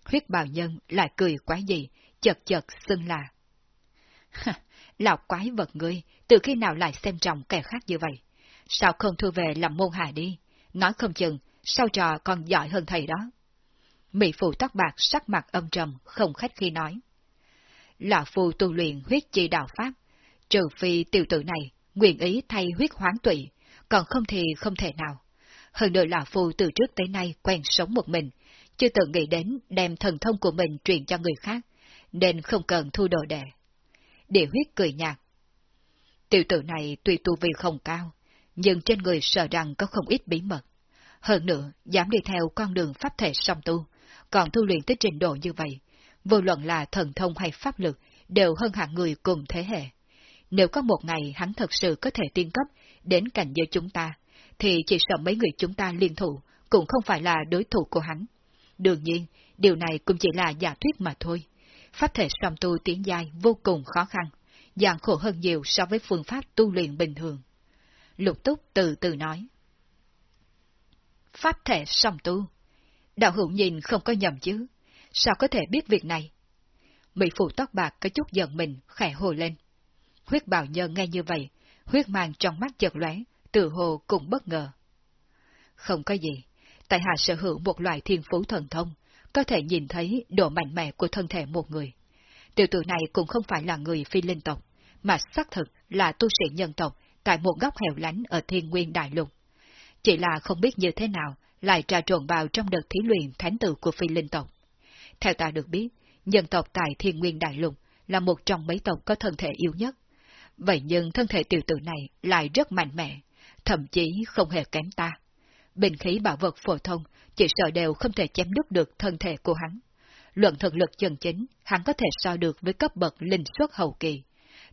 Huyết bào nhân lại cười quái gì, chật chật xưng là. Lão quái vật ngươi, từ khi nào lại xem trọng kẻ khác như vậy? Sao không thu về làm môn hạ đi? Nói không chừng, sao trò còn giỏi hơn thầy đó. Mỹ phụ tóc bạc sắc mặt âm trầm, không khách khi nói. Lão phu tu luyện huyết chi đạo pháp, trừ phi tiểu tử này, nguyện ý thay huyết hoán tụy, còn không thì không thể nào. Hơn nữa là phu từ trước tới nay quen sống một mình, chưa từng nghĩ đến đem thần thông của mình truyền cho người khác, nên không cần thu đồ đệ. Địa huyết cười nhạt. Tiểu tử này tuy tu vi không cao, nhưng trên người sợ rằng có không ít bí mật. Hơn nữa, dám đi theo con đường pháp thể song tu, còn tu luyện tới trình độ như vậy, vô luận là thần thông hay pháp lực, đều hơn hạng người cùng thế hệ. Nếu có một ngày hắn thật sự có thể tiên cấp đến cảnh giới chúng ta, thì chỉ sợ mấy người chúng ta liên thủ cũng không phải là đối thủ của hắn. Đương nhiên, điều này cũng chỉ là giả thuyết mà thôi. Pháp thể song tu tiến giai vô cùng khó khăn, gian khổ hơn nhiều so với phương pháp tu luyện bình thường. Lục túc từ từ nói. Pháp thể song tu. Đạo hữu nhìn không có nhầm chứ. Sao có thể biết việc này? Mỹ phụ tóc bạc có chút giận mình, khẽ hồ lên. Huyết bào nhân nghe như vậy, huyết mang trong mắt chợt lóe, tự hồ cũng bất ngờ. Không có gì, tại hạ sở hữu một loại thiên phú thần thông, có thể nhìn thấy độ mạnh mẽ của thân thể một người. Tiểu tử này cũng không phải là người phi linh tộc, mà xác thực là tu sĩ nhân tộc tại một góc hẻo lánh ở thiên nguyên đại lục. Chỉ là không biết như thế nào lại trà trộn vào trong đợt thí luyện thánh tử của phi linh tộc. Theo ta được biết, nhân tộc tại thiên nguyên đại lục là một trong mấy tộc có thân thể yếu nhất. Vậy nhưng thân thể tiểu tử này lại rất mạnh mẽ, thậm chí không hề kém ta. Bình khí bảo vật phổ thông chỉ sợ đều không thể chém đứt được thân thể của hắn. Luận thực lực chân chính, hắn có thể so được với cấp bậc linh xuất hậu kỳ.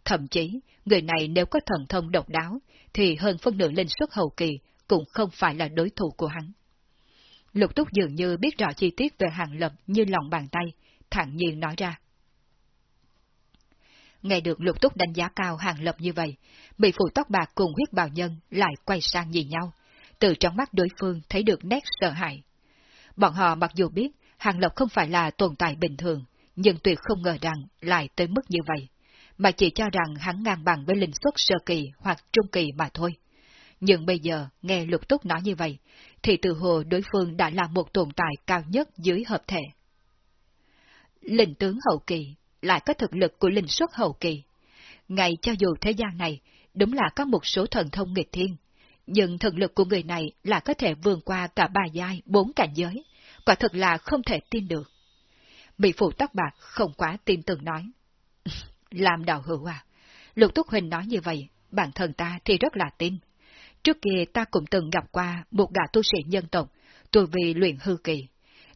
Thậm chí, người này nếu có thần thông độc đáo, thì hơn phân nửa linh xuất hậu kỳ cũng không phải là đối thủ của hắn. Lục túc dường như biết rõ chi tiết về hàng lập như lòng bàn tay, thẳng nhiên nói ra. Nghe được lục túc đánh giá cao hàng lập như vậy, bị phụ tóc bạc cùng huyết bào nhân lại quay sang nhìn nhau, từ trong mắt đối phương thấy được nét sợ hãi. Bọn họ mặc dù biết hàng lập không phải là tồn tại bình thường, nhưng tuyệt không ngờ rằng lại tới mức như vậy, mà chỉ cho rằng hắn ngang bằng với linh xuất sơ kỳ hoặc trung kỳ mà thôi. Nhưng bây giờ nghe lục túc nói như vậy, thì từ hồ đối phương đã là một tồn tại cao nhất dưới hợp thể. Linh tướng hậu kỳ lại có thực lực của linh xuất hậu kỳ. Ngay cho dù thế gian này đúng là có một số thần thông nghịch thiên, nhưng thực lực của người này là có thể vượt qua cả ba giai, bốn cảnh giới, quả thật là không thể tin được. Bị phụ tóc bạc không quá tin tưởng nói. [LAUGHS] Làm đạo hữu à, Lục Túc Huỳnh nói như vậy, bản thân ta thì rất là tin. Trước kia ta cũng từng gặp qua một gã tu sĩ nhân tộc, tu vi luyện hư kỳ.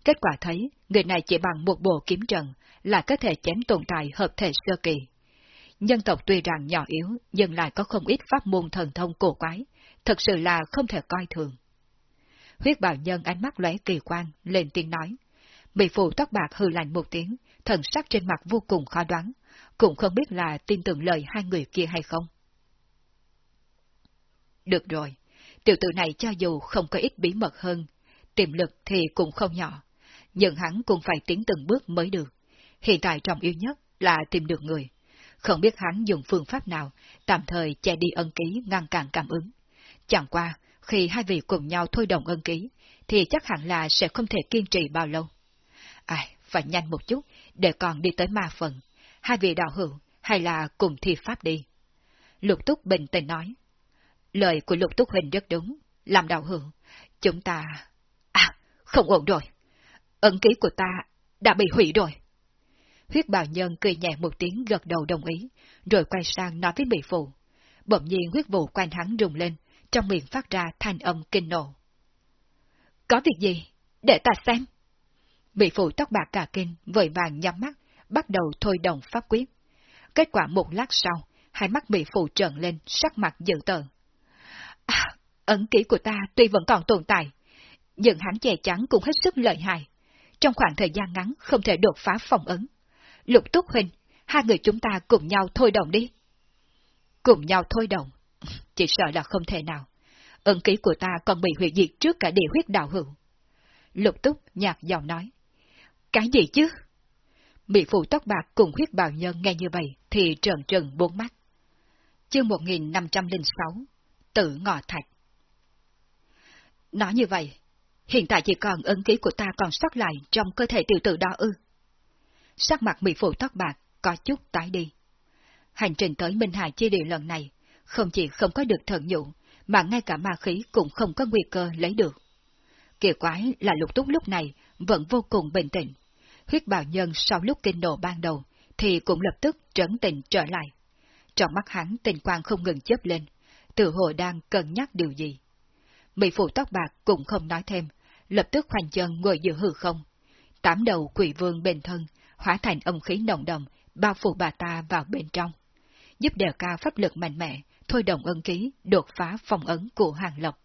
Kết quả thấy, người này chỉ bằng một bộ kiếm trần là có thể chém tồn tại hợp thể sơ kỳ. Nhân tộc tuy rằng nhỏ yếu, nhưng lại có không ít pháp môn thần thông cổ quái, thật sự là không thể coi thường. Huyết bào nhân ánh mắt lóe kỳ quan, lên tiếng nói. Bị phụ tóc bạc hư lạnh một tiếng, thần sắc trên mặt vô cùng khó đoán, cũng không biết là tin tưởng lời hai người kia hay không. Được rồi, tiểu tử này cho dù không có ít bí mật hơn, tiềm lực thì cũng không nhỏ, nhưng hắn cũng phải tiến từng bước mới được. Hiện tại trọng yếu nhất là tìm được người. Không biết hắn dùng phương pháp nào, tạm thời che đi ân ký ngăn cản cảm ứng. Chẳng qua, khi hai vị cùng nhau thôi đồng ân ký, thì chắc hẳn là sẽ không thể kiên trì bao lâu. Ai, phải nhanh một chút, để còn đi tới ma phần. Hai vị đạo hữu, hay là cùng thi pháp đi. Lục Túc bình tĩnh nói. Lời của Lục Túc Huỳnh rất đúng, làm đạo hưởng. Chúng ta... À, không ổn rồi. Ấn ký của ta đã bị hủy rồi. Huyết bào nhân cười nhẹ một tiếng gật đầu đồng ý, rồi quay sang nói với mỹ phụ. Bỗng nhiên huyết vụ quanh hắn rùng lên, trong miệng phát ra thanh âm kinh nộ. Có việc gì? Để ta xem. Mỹ phụ tóc bạc cả kinh, vội vàng nhắm mắt, bắt đầu thôi đồng pháp quyết. Kết quả một lát sau, hai mắt mỹ phụ trợn lên, sắc mặt dữ tợn. À, ấn ký của ta tuy vẫn còn tồn tại, nhưng hắn che chắn cũng hết sức lợi hại. Trong khoảng thời gian ngắn không thể đột phá phòng ấn. Lục Túc Huynh, hai người chúng ta cùng nhau thôi đồng đi. Cùng nhau thôi đồng, [LAUGHS] chỉ sợ là không thể nào. Ấn ký của ta còn bị hủy diệt trước cả địa huyết đạo hữu. lục túc nhạt giọng nói. Cái gì chứ? Bị phụ tóc bạc cùng huyết bào nhân nghe như vậy thì trợn trừng bốn mắt. Chương 1506 tự ngọ thạch Nói như vậy, hiện tại chỉ còn ấn ký của ta còn sót lại trong cơ thể tiểu tử đó ư. Sắc mặt Mỹ phụ tóc bạc có chút tái đi. Hành trình tới Minh Hải chi địa lần này, không chỉ không có được thần nhụ, mà ngay cả ma khí cũng không có nguy cơ lấy được. Kỳ quái là lục túc lúc này vẫn vô cùng bình tĩnh. Huyết bào nhân sau lúc kinh nổ ban đầu, thì cũng lập tức trấn tình trở lại. Trong mắt hắn tình quang không ngừng chớp lên, tự hồ đang cân nhắc điều gì. Mỹ phụ tóc bạc cũng không nói thêm, lập tức khoanh chân ngồi giữa hư không. Tám đầu quỷ vương bên thân, hóa thành âm khí nồng đồng, bao phủ bà ta vào bên trong. Giúp đề cao pháp lực mạnh mẽ, thôi động ân ký, đột phá phong ấn của hàng lộc.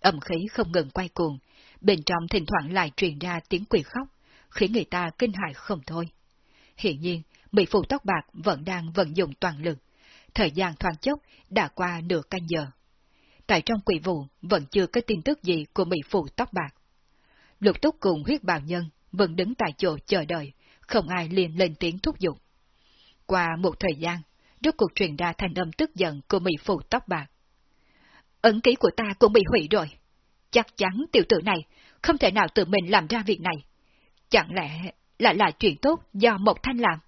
Âm khí không ngừng quay cuồng, bên trong thỉnh thoảng lại truyền ra tiếng quỷ khóc, khiến người ta kinh hại không thôi. Hiện nhiên, Mỹ phụ tóc bạc vẫn đang vận dụng toàn lực. Thời gian thoáng chốc đã qua nửa canh giờ. Tại trong quỷ vụ vẫn chưa có tin tức gì của Mỹ phụ tóc bạc. Lục túc cùng huyết bào nhân vẫn đứng tại chỗ chờ đợi, không ai liền lên tiếng thúc giục. Qua một thời gian, rốt cuộc truyền ra thành âm tức giận của Mỹ phụ tóc bạc. Ấn ký của ta cũng bị hủy rồi. Chắc chắn tiểu tử này không thể nào tự mình làm ra việc này. Chẳng lẽ lại là chuyện tốt do Mộc Thanh làm?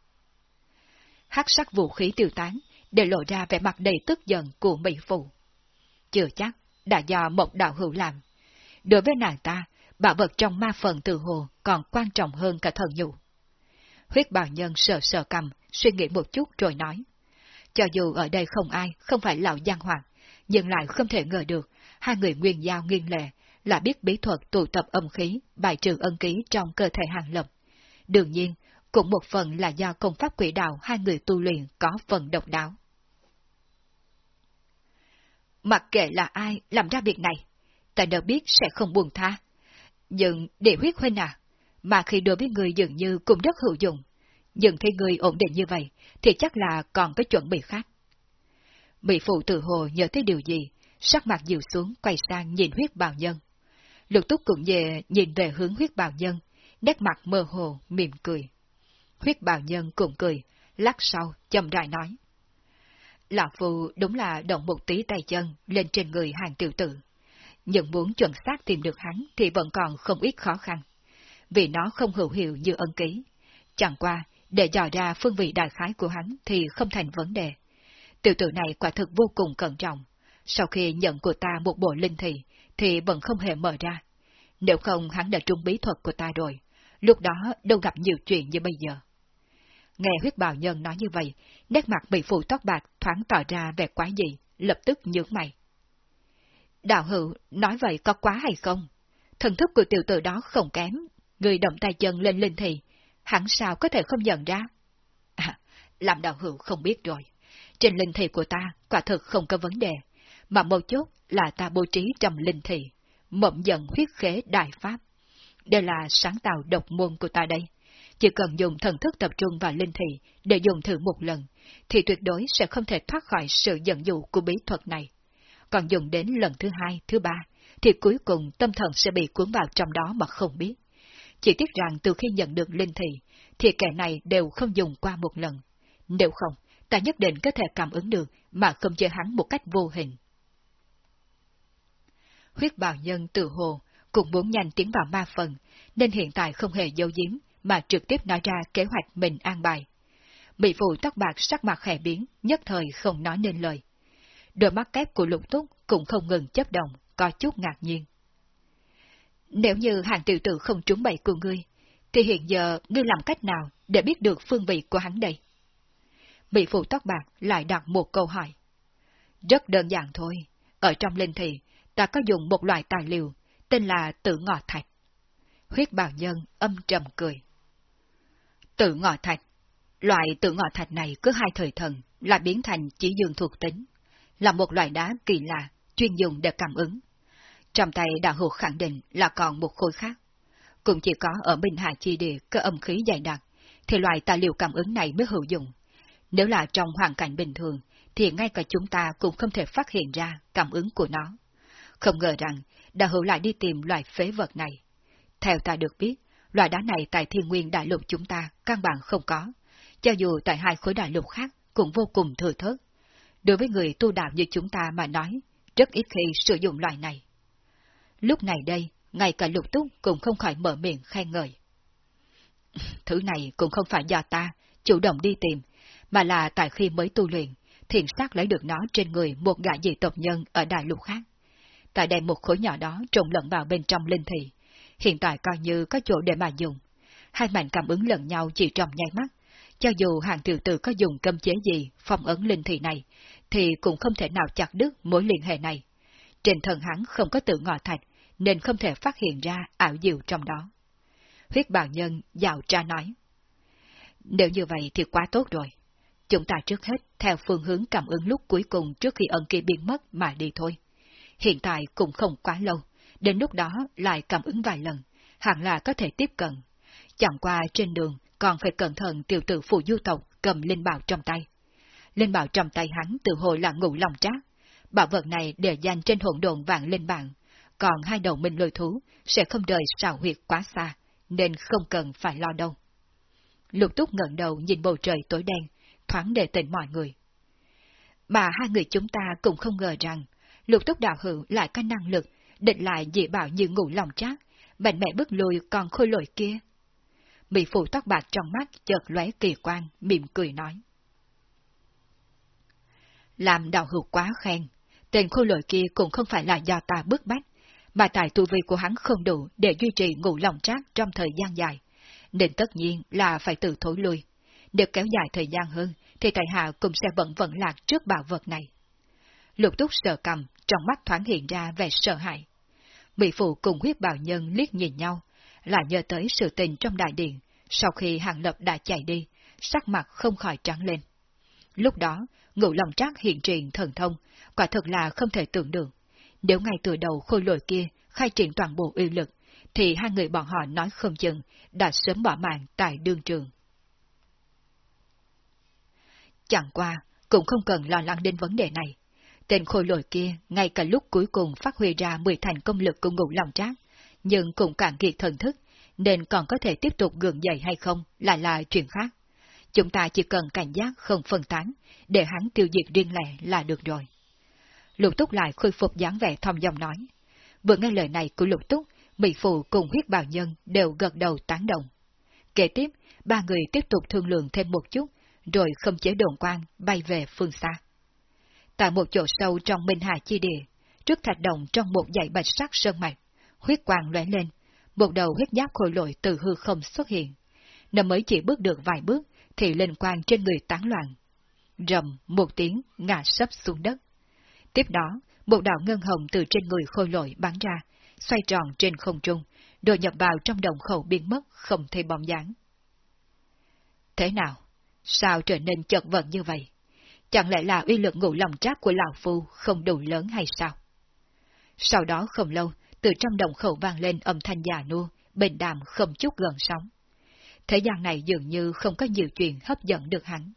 hắc sắc vũ khí tiêu tán, để lộ ra vẻ mặt đầy tức giận của Mỹ Phụ. Chưa chắc, đã do một đạo hữu làm. Đối với nàng ta, bảo vật trong ma phần từ hồ còn quan trọng hơn cả thần nhụ. Huyết bào nhân sợ sợ cầm, suy nghĩ một chút rồi nói. Cho dù ở đây không ai, không phải lão giang hoàng, nhưng lại không thể ngờ được, hai người nguyên giao nghiêng lệ, là biết bí thuật tụ tập âm khí, bài trừ ân ký trong cơ thể hàng lập. Đương nhiên, cũng một phần là do công pháp quỷ đạo hai người tu luyện có phần độc đáo. Mặc kệ là ai làm ra việc này, ta đều biết sẽ không buồn tha. Nhưng để huyết huynh à, mà khi đối với người dường như cũng rất hữu dụng, nhưng thấy người ổn định như vậy, thì chắc là còn có chuẩn bị khác. Mỹ phụ tự hồ nhớ tới điều gì, sắc mặt dịu xuống quay sang nhìn huyết bào nhân. Lục túc cũng về nhìn về hướng huyết bào nhân, nét mặt mơ hồ, mỉm cười. Huyết bào nhân cũng cười, lắc sau, chậm rãi nói. Lão Phu đúng là động một tí tay chân lên trên người hàng tiểu tử. Nhưng muốn chuẩn xác tìm được hắn thì vẫn còn không ít khó khăn. Vì nó không hữu hiệu như ân ký. Chẳng qua, để dò ra phương vị đại khái của hắn thì không thành vấn đề. Tiểu tử này quả thực vô cùng cẩn trọng. Sau khi nhận của ta một bộ linh thị, thì vẫn không hề mở ra. Nếu không hắn đã trung bí thuật của ta rồi, lúc đó đâu gặp nhiều chuyện như bây giờ. Nghe huyết bào nhân nói như vậy, nét mặt bị phụ tóc bạc thoáng tỏ ra vẻ quái dị, lập tức nhướng mày. Đạo hữu, nói vậy có quá hay không? Thần thức của tiểu tử đó không kém, người động tay chân lên linh thì, hẳn sao có thể không nhận ra? À, làm đạo hữu không biết rồi. Trên linh thị của ta, quả thực không có vấn đề, mà một chút là ta bố trí trong linh thị, mộng dần huyết khế đại pháp. Đây là sáng tạo độc môn của ta đây. Chỉ cần dùng thần thức tập trung vào linh thị để dùng thử một lần, thì tuyệt đối sẽ không thể thoát khỏi sự dẫn dụ của bí thuật này. Còn dùng đến lần thứ hai, thứ ba, thì cuối cùng tâm thần sẽ bị cuốn vào trong đó mà không biết. Chỉ tiếc rằng từ khi nhận được linh thị, thì kẻ này đều không dùng qua một lần. Nếu không, ta nhất định có thể cảm ứng được mà không chơi hắn một cách vô hình. Huyết bào nhân tự hồ cũng muốn nhanh tiến vào ma phần, nên hiện tại không hề dấu giếm, mà trực tiếp nói ra kế hoạch mình an bài. Bị phụ tóc bạc sắc mặt khẽ biến, nhất thời không nói nên lời. Đôi mắt kép của lục túc cũng không ngừng chấp động, có chút ngạc nhiên. Nếu như hàng tiểu tử không trúng bậy của ngươi, thì hiện giờ ngươi làm cách nào để biết được phương vị của hắn đây? Bị phụ tóc bạc lại đặt một câu hỏi. Rất đơn giản thôi, ở trong linh thị, ta có dùng một loại tài liệu, tên là tử ngọ thạch. Huyết bào nhân âm trầm cười. Tự ngọ thạch. Loại tự ngọ thạch này cứ hai thời thần là biến thành chỉ dương thuộc tính, là một loại đá kỳ lạ, chuyên dùng để cảm ứng. Trong tay đạo hụt khẳng định là còn một khối khác. Cũng chỉ có ở Minh Hà Chi Địa cơ âm khí dày đặc, thì loại tài liệu cảm ứng này mới hữu dụng. Nếu là trong hoàn cảnh bình thường, thì ngay cả chúng ta cũng không thể phát hiện ra cảm ứng của nó. Không ngờ rằng, đạo hữu lại đi tìm loại phế vật này. Theo ta được biết, loại đá này tại thiên nguyên đại lục chúng ta căn bản không có, cho dù tại hai khối đại lục khác cũng vô cùng thừa thớt. Đối với người tu đạo như chúng ta mà nói, rất ít khi sử dụng loại này. Lúc này đây, ngay cả lục túc cũng không khỏi mở miệng khen ngợi. [LAUGHS] Thứ này cũng không phải do ta chủ động đi tìm, mà là tại khi mới tu luyện, thiền sát lấy được nó trên người một gã dị tộc nhân ở đại lục khác. Tại đây một khối nhỏ đó trộn lẫn vào bên trong linh thị, hiện tại coi như có chỗ để mà dùng. Hai mạnh cảm ứng lẫn nhau chỉ trong nháy mắt, cho dù hàng tiểu tử có dùng cơm chế gì phong ấn linh thị này, thì cũng không thể nào chặt đứt mối liên hệ này. Trên thân hắn không có tự ngọ thạch, nên không thể phát hiện ra ảo diệu trong đó. Huyết bào nhân dạo tra nói. Nếu như vậy thì quá tốt rồi. Chúng ta trước hết theo phương hướng cảm ứng lúc cuối cùng trước khi ân kia biến mất mà đi thôi. Hiện tại cũng không quá lâu, đến lúc đó lại cảm ứng vài lần, hẳn là có thể tiếp cận. Chẳng qua trên đường còn phải cẩn thận tiểu tử phụ du tộc cầm linh bảo trong tay. Linh bảo trong tay hắn từ hồi là ngủ lòng trác. Bảo vật này để dành trên hỗn độn vạn linh bạn, còn hai đầu mình lôi thú sẽ không rời xào huyệt quá xa, nên không cần phải lo đâu. Lục túc ngẩng đầu nhìn bầu trời tối đen, thoáng đề tỉnh mọi người. Mà hai người chúng ta cũng không ngờ rằng, lục túc đạo hữu lại có năng lực, định lại dị bảo như ngủ lòng trác, mạnh mẽ bước lùi còn khôi lội kia. Mỹ phụ tóc bạc trong mắt chợt lóe kỳ quan, mỉm cười nói. Làm đạo hữu quá khen, tên khôi lội kia cũng không phải là do ta bức bách, mà tại tu vi của hắn không đủ để duy trì ngủ lòng trác trong thời gian dài, nên tất nhiên là phải tự thối lui. Nếu kéo dài thời gian hơn, thì tại hạ cũng sẽ vẫn vận lạc trước bảo vật này. Lục túc sợ cầm, trong mắt thoáng hiện ra vẻ sợ hãi. Mỹ phụ cùng huyết bào nhân liếc nhìn nhau, lại nhớ tới sự tình trong đại điện, sau khi hàng lập đã chạy đi, sắc mặt không khỏi trắng lên. Lúc đó, ngũ lòng trác hiện truyền thần thông, quả thật là không thể tưởng được. Nếu ngay từ đầu khôi lội kia khai triển toàn bộ uy lực, thì hai người bọn họ nói không chừng đã sớm bỏ mạng tại đương trường. Chẳng qua, cũng không cần lo lắng đến vấn đề này. Tên khôi lỗi kia, ngay cả lúc cuối cùng phát huy ra 10 thành công lực của ngũ lòng trác, nhưng cũng cạn kiệt thần thức, nên còn có thể tiếp tục gượng dậy hay không là là chuyện khác. Chúng ta chỉ cần cảnh giác không phân tán, để hắn tiêu diệt riêng lẻ là được rồi. Lục Túc lại khôi phục dáng vẻ thong dòng nói. Vừa nghe lời này của Lục Túc, Mỹ Phụ cùng huyết bào nhân đều gật đầu tán đồng. Kế tiếp, ba người tiếp tục thương lượng thêm một chút, rồi không chế đồn quan bay về phương xa. Tại một chỗ sâu trong Minh Hà Chi Địa, trước thạch động trong một dãy bạch sắc sơn mạch, huyết quang lóe lên, một đầu huyết giáp khôi lội từ hư không xuất hiện. Nó mới chỉ bước được vài bước, thì linh quang trên người tán loạn. Rầm một tiếng ngã sấp xuống đất. Tiếp đó, một đạo ngân hồng từ trên người khôi lội bắn ra, xoay tròn trên không trung, rồi nhập vào trong đồng khẩu biến mất không thấy bóng dáng. Thế nào? Sao trở nên chật vật như vậy? Chẳng lẽ là uy lực ngủ lòng trác của Lão Phu không đủ lớn hay sao? Sau đó không lâu, từ trong đồng khẩu vang lên âm thanh già nua, bình đàm không chút gần sóng. Thế gian này dường như không có nhiều chuyện hấp dẫn được hắn.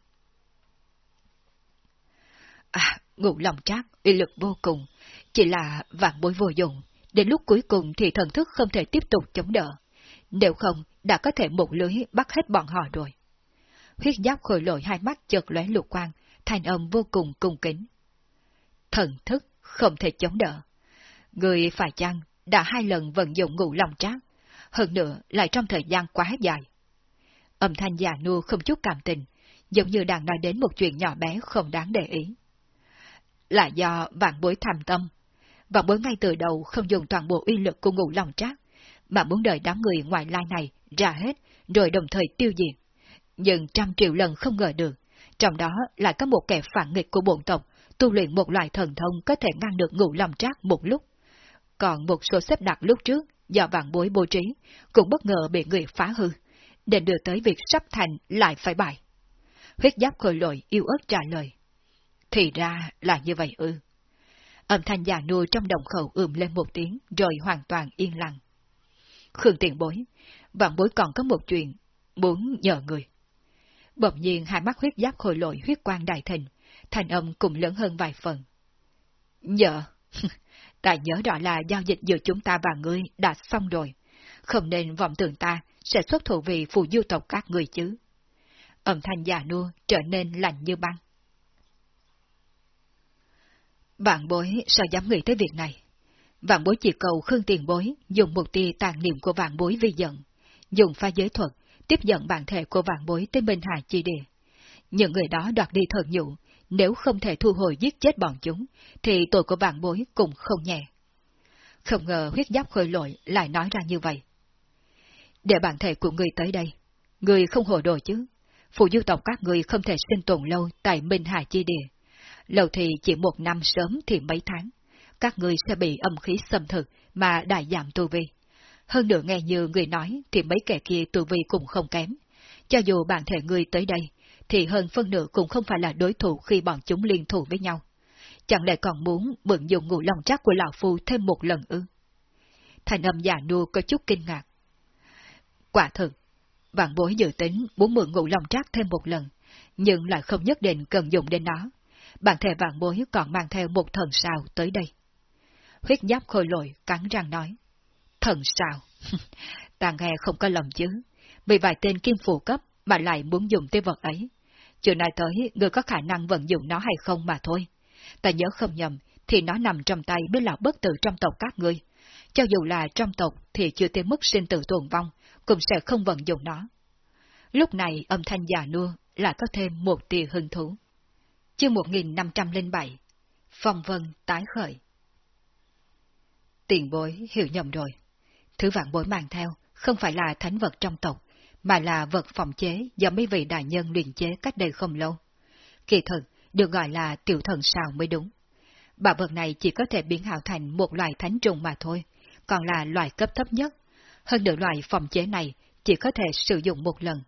À, ngủ lòng trác, uy lực vô cùng, chỉ là vạn bối vô dụng, đến lúc cuối cùng thì thần thức không thể tiếp tục chống đỡ. Nếu không, đã có thể một lưới bắt hết bọn họ rồi. Huyết giáp khôi lội hai mắt chợt lóe lục quang, thanh âm vô cùng cung kính. Thần thức không thể chống đỡ. Người phải chăng đã hai lần vận dụng ngủ lòng trác, hơn nữa lại trong thời gian quá dài. Âm thanh già nua không chút cảm tình, giống như đang nói đến một chuyện nhỏ bé không đáng để ý. Là do vạn bối tham tâm, vạn bối ngay từ đầu không dùng toàn bộ uy lực của ngủ lòng trác, mà muốn đợi đám người ngoài lai này ra hết, rồi đồng thời tiêu diệt. Nhưng trăm triệu lần không ngờ được, trong đó lại có một kẻ phản nghịch của bổn tộc, tu luyện một loại thần thông có thể ngăn được ngủ lòng trác một lúc. Còn một số xếp đặt lúc trước, do vạn bối bố trí, cũng bất ngờ bị người phá hư, để đưa tới việc sắp thành lại phải bại. Huyết giáp khôi lội yêu ớt trả lời. Thì ra là như vậy ư. Âm thanh già nua trong đồng khẩu ườm lên một tiếng rồi hoàn toàn yên lặng. Khương tiền bối, vạn bối còn có một chuyện, muốn nhờ người. Bỗng nhiên hai mắt huyết giáp khôi lội huyết quang đại thịnh, thành âm cũng lớn hơn vài phần. Nhờ, [LAUGHS] ta nhớ rõ là giao dịch giữa chúng ta và ngươi đã xong rồi. không nên vọng tưởng ta sẽ xuất thủ vì phù du tộc các người chứ. Âm thanh già nua trở nên lạnh như băng. Vạn bối sao dám nghĩ tới việc này? Vạn bối chỉ cầu khương tiền bối dùng một tia tàn niệm của vạn bối vi giận, dùng pha giới thuật tiếp dẫn bản thể của vạn bối tới Minh hải Chi Địa. Những người đó đoạt đi thần nhụ, nếu không thể thu hồi giết chết bọn chúng, thì tội của vạn bối cũng không nhẹ. Không ngờ huyết giáp khôi lội lại nói ra như vậy. Để bản thể của người tới đây, người không hồ đồ chứ. Phụ du tộc các người không thể sinh tồn lâu tại Minh hải Chi Địa. Lâu thì chỉ một năm sớm thì mấy tháng. Các người sẽ bị âm khí xâm thực mà đại giảm tu vi. Hơn nữa nghe như người nói thì mấy kẻ kia tu vi cũng không kém. Cho dù bản thể người tới đây, thì hơn phân nửa cũng không phải là đối thủ khi bọn chúng liên thủ với nhau. Chẳng lẽ còn muốn mượn dùng ngụ lòng chắc của Lão Phu thêm một lần ư? Thành âm già nua có chút kinh ngạc. Quả thực, vạn bối dự tính muốn mượn ngụ lòng trác thêm một lần, nhưng lại không nhất định cần dùng đến nó. Bản thể vạn bối còn mang theo một thần sao tới đây. Huyết giáp khôi lội cắn răng nói. Thần sao? [LAUGHS] Ta nghe không có lầm chứ. Vì vài tên kim phụ cấp mà lại muốn dùng tới vật ấy. chưa nay tới người có khả năng vận dụng nó hay không mà thôi. Ta nhớ không nhầm thì nó nằm trong tay mới là bất tử trong tộc các ngươi. Cho dù là trong tộc thì chưa tới mức sinh tử tồn vong, cũng sẽ không vận dụng nó. Lúc này âm thanh già nua lại có thêm một tia hứng thú. Chương 1507 Phong vân tái khởi Tiền bối hiểu nhầm rồi. Thứ vạn bối mang theo không phải là thánh vật trong tộc, mà là vật phòng chế do mấy vị đại nhân luyện chế cách đây không lâu. Kỳ thực, được gọi là tiểu thần sao mới đúng. Bảo vật này chỉ có thể biến hảo thành một loài thánh trùng mà thôi, còn là loài cấp thấp nhất. Hơn nữa loài phòng chế này chỉ có thể sử dụng một lần.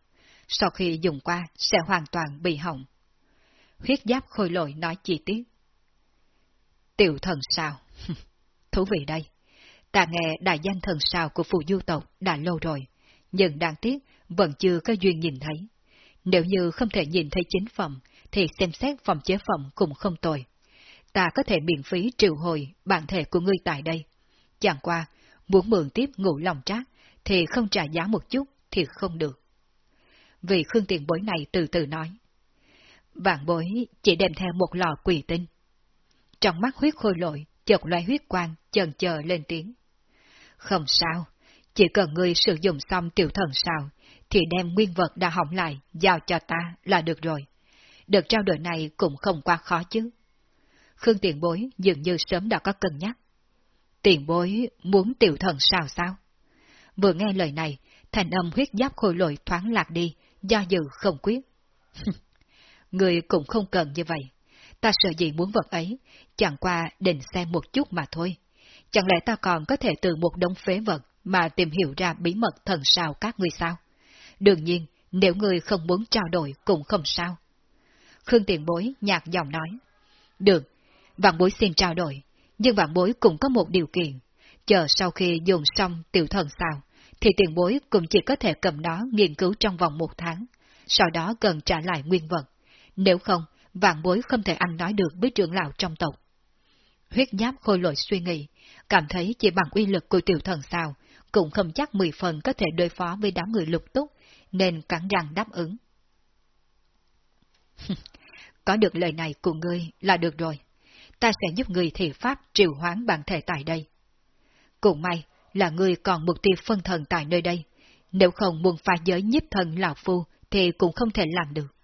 Sau khi dùng qua sẽ hoàn toàn bị hỏng. Huyết giáp khôi lội nói chi tiết. Tiểu thần sao? [LAUGHS] Thú vị đây. Ta nghe đại danh thần sao của phù du tộc đã lâu rồi, nhưng đáng tiếc vẫn chưa có duyên nhìn thấy. Nếu như không thể nhìn thấy chính phẩm, thì xem xét phòng chế phẩm cũng không tồi. Ta có thể miễn phí triệu hồi bản thể của ngươi tại đây. Chẳng qua, muốn mượn tiếp ngủ lòng trác, thì không trả giá một chút thì không được. Vì Khương Tiền Bối này từ từ nói. Vạn bối chỉ đem theo một lò quỷ tinh. Trong mắt huyết khôi lội, chợt loay huyết quang, chần chờ lên tiếng. Không sao, chỉ cần ngươi sử dụng xong tiểu thần sao, thì đem nguyên vật đã hỏng lại, giao cho ta là được rồi. được trao đổi này cũng không quá khó chứ. Khương tiền bối dường như sớm đã có cân nhắc. Tiền bối muốn tiểu thần sao sao? Vừa nghe lời này, thành âm huyết giáp khôi lội thoáng lạc đi, do dự không quyết. [LAUGHS] Người cũng không cần như vậy. Ta sợ gì muốn vật ấy, chẳng qua định xem một chút mà thôi. Chẳng lẽ ta còn có thể từ một đống phế vật mà tìm hiểu ra bí mật thần sao các ngươi sao? Đương nhiên, nếu ngươi không muốn trao đổi cũng không sao. Khương tiền bối nhạt giọng nói. Được, vạn bối xin trao đổi, nhưng vạn bối cũng có một điều kiện. Chờ sau khi dùng xong tiểu thần sao, thì tiền bối cũng chỉ có thể cầm nó nghiên cứu trong vòng một tháng, sau đó cần trả lại nguyên vật. Nếu không, vạn bối không thể ăn nói được với trưởng lão trong tộc. Huyết giáp khôi lội suy nghĩ, cảm thấy chỉ bằng uy lực của tiểu thần sao, cũng không chắc mười phần có thể đối phó với đám người lục túc, nên cắn răng đáp ứng. [LAUGHS] Có được lời này của ngươi là được rồi. Ta sẽ giúp ngươi thị pháp triệu hoán bản thể tại đây. Cũng may là ngươi còn mục tiêu phân thần tại nơi đây. Nếu không muốn phá giới nhiếp thần lão phu thì cũng không thể làm được.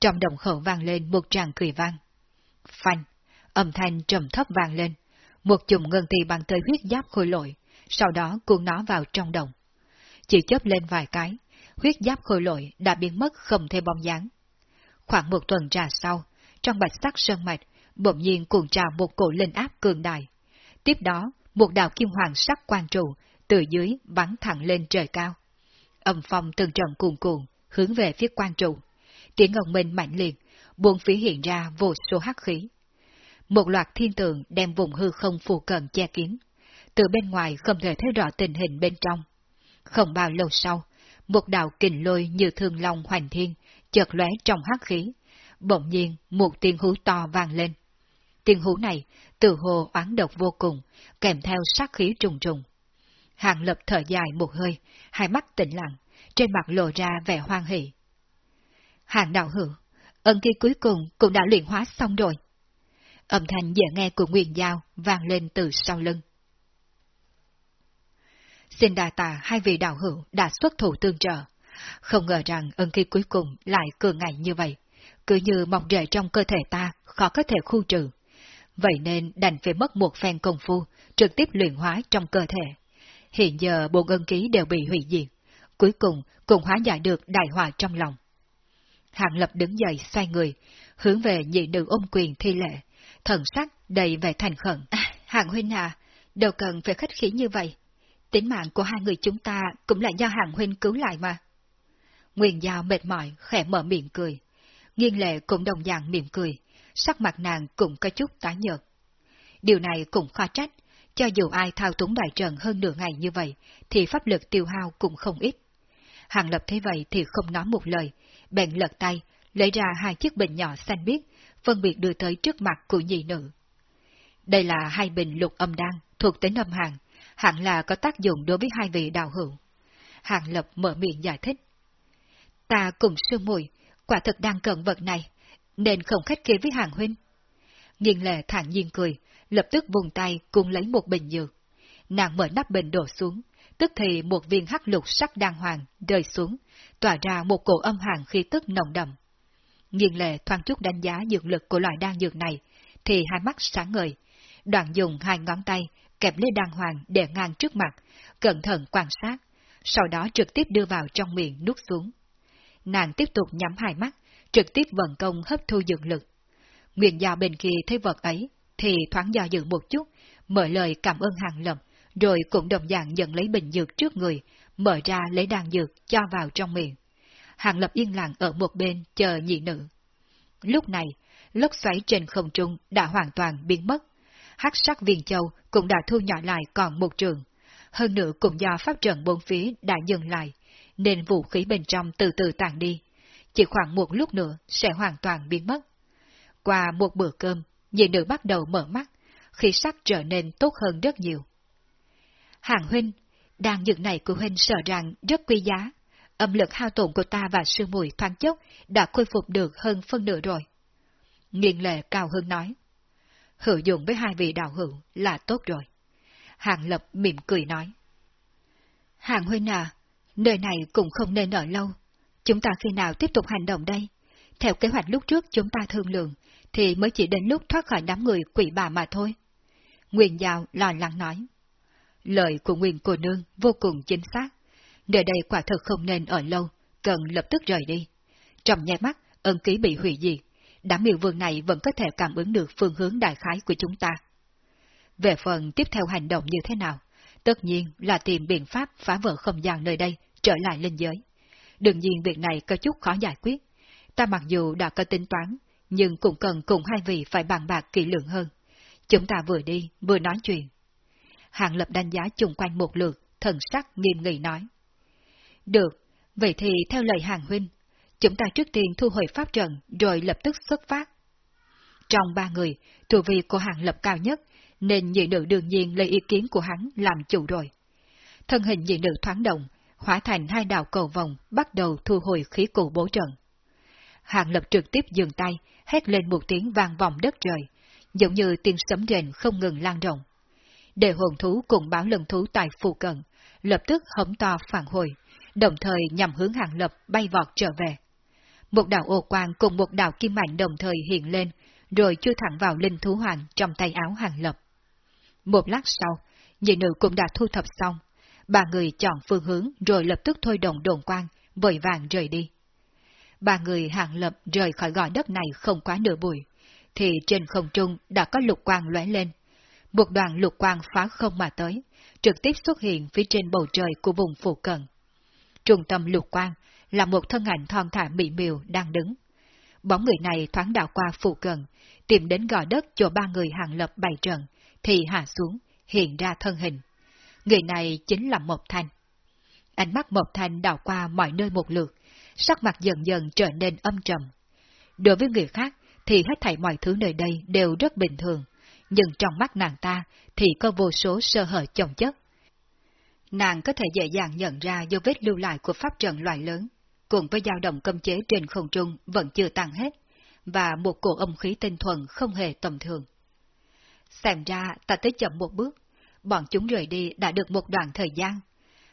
Trong đồng khẩu vang lên một tràng cười vang. Phanh, âm thanh trầm thấp vang lên. Một chùm ngân tì bằng tới huyết giáp khôi lội, sau đó cuốn nó vào trong đồng. Chỉ chớp lên vài cái, huyết giáp khôi lội đã biến mất không thêm bóng dáng. Khoảng một tuần trà sau, trong bạch sắc sơn mạch, bỗng nhiên cuồng trào một cổ linh áp cường đại. Tiếp đó, một đạo kim hoàng sắc quan trụ từ dưới bắn thẳng lên trời cao. Âm phong từng trận cuồn cuồn hướng về phía quan trụ. Tiếng ngồng minh mạnh liệt, buông phía hiện ra vô số hắc khí. Một loạt thiên tượng đem vùng hư không phù cận che kín. Từ bên ngoài không thể thấy rõ tình hình bên trong. Không bao lâu sau, một đạo kình lôi như thương long hoành thiên, chợt lóe trong hắc khí. Bỗng nhiên, một tiếng hú to vang lên. Tiếng hú này, từ hồ oán độc vô cùng, kèm theo sát khí trùng trùng. Hàng Lập thở dài một hơi, hai mắt tĩnh lặng, trên mặt lộ ra vẻ hoan hỷ. Hàng đạo hữu, ân kia cuối cùng cũng đã luyện hóa xong rồi. Âm thanh dễ nghe của Nguyên Giao vang lên từ sau lưng. Xin đà tạ hai vị đạo hữu đã xuất thủ tương trợ. Không ngờ rằng ân khi cuối cùng lại cường ngạnh như vậy, cứ như mọc rễ trong cơ thể ta khó có thể khu trừ. Vậy nên đành phải mất một phen công phu, trực tiếp luyện hóa trong cơ thể. Hiện giờ bộ ân ký đều bị hủy diệt, cuối cùng cũng hóa giải được đại họa trong lòng. Hạng lập đứng dậy xoay người, hướng về nhị nữ ôm quyền thi lệ, thần sắc đầy vẻ thành khẩn. À, hạng huynh à, đâu cần phải khách khí như vậy. Tính mạng của hai người chúng ta cũng là do hạng huynh cứu lại mà. Nguyên Giao mệt mỏi, khẽ mở miệng cười. Nghiên lệ cũng đồng dạng mỉm cười, sắc mặt nàng cũng có chút tái nhợt. Điều này cũng khó trách, cho dù ai thao túng đại trận hơn nửa ngày như vậy, thì pháp lực tiêu hao cũng không ít. Hàng lập thấy vậy thì không nói một lời, bèn lật tay, lấy ra hai chiếc bình nhỏ xanh biếc, phân biệt đưa tới trước mặt của nhị nữ. Đây là hai bình lục âm đan, thuộc tính âm hàng, hẳn là có tác dụng đối với hai vị đạo hữu. Hàng lập mở miệng giải thích. Ta cùng sư mùi, quả thực đang cần vật này, nên không khách khí với hàng huynh. Nghiên lệ thản nhiên cười, lập tức vùng tay cùng lấy một bình dược. Nàng mở nắp bình đổ xuống, tức thì một viên hắc lục sắc đàng hoàng rơi xuống, tỏa ra một cổ âm hàng khí tức nồng đậm. Nghiên lệ thoáng chút đánh giá dược lực của loại đan dược này, thì hai mắt sáng ngời, đoạn dùng hai ngón tay kẹp lấy đan hoàng để ngang trước mặt, cẩn thận quan sát, sau đó trực tiếp đưa vào trong miệng nuốt xuống. Nàng tiếp tục nhắm hai mắt, trực tiếp vận công hấp thu dược lực. Nguyện giao bên kia thấy vật ấy, thì thoáng do dự một chút, mở lời cảm ơn hàng lầm, rồi cũng đồng dạng nhận lấy bình dược trước người, mở ra lấy đan dược cho vào trong miệng. Hàng lập yên lặng ở một bên chờ nhị nữ. Lúc này, lốc xoáy trên không trung đã hoàn toàn biến mất. hắc sắc viên châu cũng đã thu nhỏ lại còn một trường. Hơn nữa cũng do pháp trận bốn phía đã dừng lại, nên vũ khí bên trong từ từ tàn đi. Chỉ khoảng một lúc nữa sẽ hoàn toàn biến mất. Qua một bữa cơm, nhị nữ bắt đầu mở mắt, khí sắc trở nên tốt hơn rất nhiều. Hàng huynh, đàn dược này của huynh sợ rằng rất quý giá. Âm lực hao tổn của ta và sư mùi thoáng chốc đã khôi phục được hơn phân nửa rồi. Nguyên lệ cao hơn nói. Hữu dụng với hai vị đạo hữu là tốt rồi. Hàng lập mỉm cười nói. Hàng huynh à, nơi này cũng không nên ở lâu. Chúng ta khi nào tiếp tục hành động đây? Theo kế hoạch lúc trước chúng ta thương lượng, thì mới chỉ đến lúc thoát khỏi đám người quỷ bà mà thôi. Nguyên Giao lo lắng nói. Lời của Nguyên cô nương vô cùng chính xác. Nơi đây quả thực không nên ở lâu, cần lập tức rời đi. Trong nháy mắt, ân ký bị hủy diệt, đám miêu vương này vẫn có thể cảm ứng được phương hướng đại khái của chúng ta. Về phần tiếp theo hành động như thế nào, tất nhiên là tìm biện pháp phá vỡ không gian nơi đây, trở lại lên giới. Đương nhiên việc này có chút khó giải quyết. Ta mặc dù đã có tính toán, nhưng cũng cần cùng hai vị phải bàn bạc kỹ lưỡng hơn. Chúng ta vừa đi, vừa nói chuyện. Hàng lập đánh giá chung quanh một lượt, thần sắc nghiêm nghị nói. Được, vậy thì theo lời hàng huynh, chúng ta trước tiên thu hồi pháp trận rồi lập tức xuất phát. Trong ba người, thủ vị của hàng lập cao nhất, nên nhị nữ đương nhiên lấy ý kiến của hắn làm chủ rồi. Thân hình nhị nữ thoáng động, hóa thành hai đạo cầu vòng, bắt đầu thu hồi khí cụ bố trận. Hàng lập trực tiếp dừng tay, hét lên một tiếng vang vọng đất trời, giống như tiếng sấm rền không ngừng lan rộng. Để hồn thú cùng báo lần thú tại phù cận, lập tức hống to phản hồi, đồng thời nhằm hướng hàng lập bay vọt trở về. Một đạo ô quang cùng một đạo kim mạnh đồng thời hiện lên, rồi chui thẳng vào linh thú hoàng trong tay áo hàng lập. Một lát sau, nhị nữ cũng đã thu thập xong, ba người chọn phương hướng rồi lập tức thôi động đồn quang, vội vàng rời đi. Ba người hàng lập rời khỏi gò đất này không quá nửa buổi, thì trên không trung đã có lục quang lóe lên. Một đoàn lục quang phá không mà tới, trực tiếp xuất hiện phía trên bầu trời của vùng phụ cận. Trung tâm lục quang là một thân ảnh thon thả mỹ miều đang đứng. Bóng người này thoáng đảo qua phụ cận, tìm đến gò đất chỗ ba người hàng lập bày trận, thì hạ xuống, hiện ra thân hình. Người này chính là Mộc Thanh. Ánh mắt Mộc Thanh đảo qua mọi nơi một lượt, sắc mặt dần dần trở nên âm trầm. Đối với người khác thì hết thảy mọi thứ nơi đây đều rất bình thường, nhưng trong mắt nàng ta thì có vô số sơ hở chồng chất nàng có thể dễ dàng nhận ra dấu vết lưu lại của pháp trận loại lớn, cùng với dao động cấm chế trên không trung vẫn chưa tan hết, và một cổ âm khí tinh thuần không hề tầm thường. Xem ra ta tới chậm một bước, bọn chúng rời đi đã được một đoạn thời gian.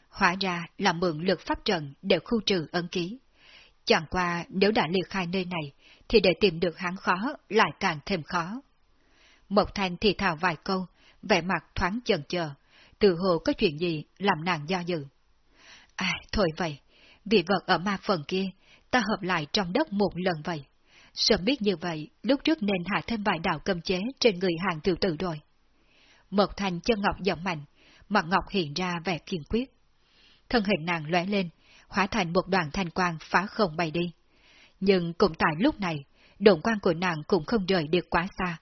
Hóa ra là mượn lực pháp trận để khu trừ ấn ký. Chẳng qua nếu đã liệt khai nơi này, thì để tìm được hắn khó lại càng thêm khó. Mộc Thanh thì thào vài câu, vẻ mặt thoáng chần chờ, tự hồ có chuyện gì làm nàng do dự. À, thôi vậy, vị vật ở ma phần kia, ta hợp lại trong đất một lần vậy. Sớm biết như vậy, lúc trước nên hạ thêm vài đạo cầm chế trên người hàng tiểu tử rồi. Mộc Thành chân ngọc giọng mạnh, mặt ngọc hiện ra vẻ kiên quyết. Thân hình nàng lóe lên, hóa thành một đoàn thanh quang phá không bay đi. Nhưng cũng tại lúc này, động quan của nàng cũng không rời được quá xa.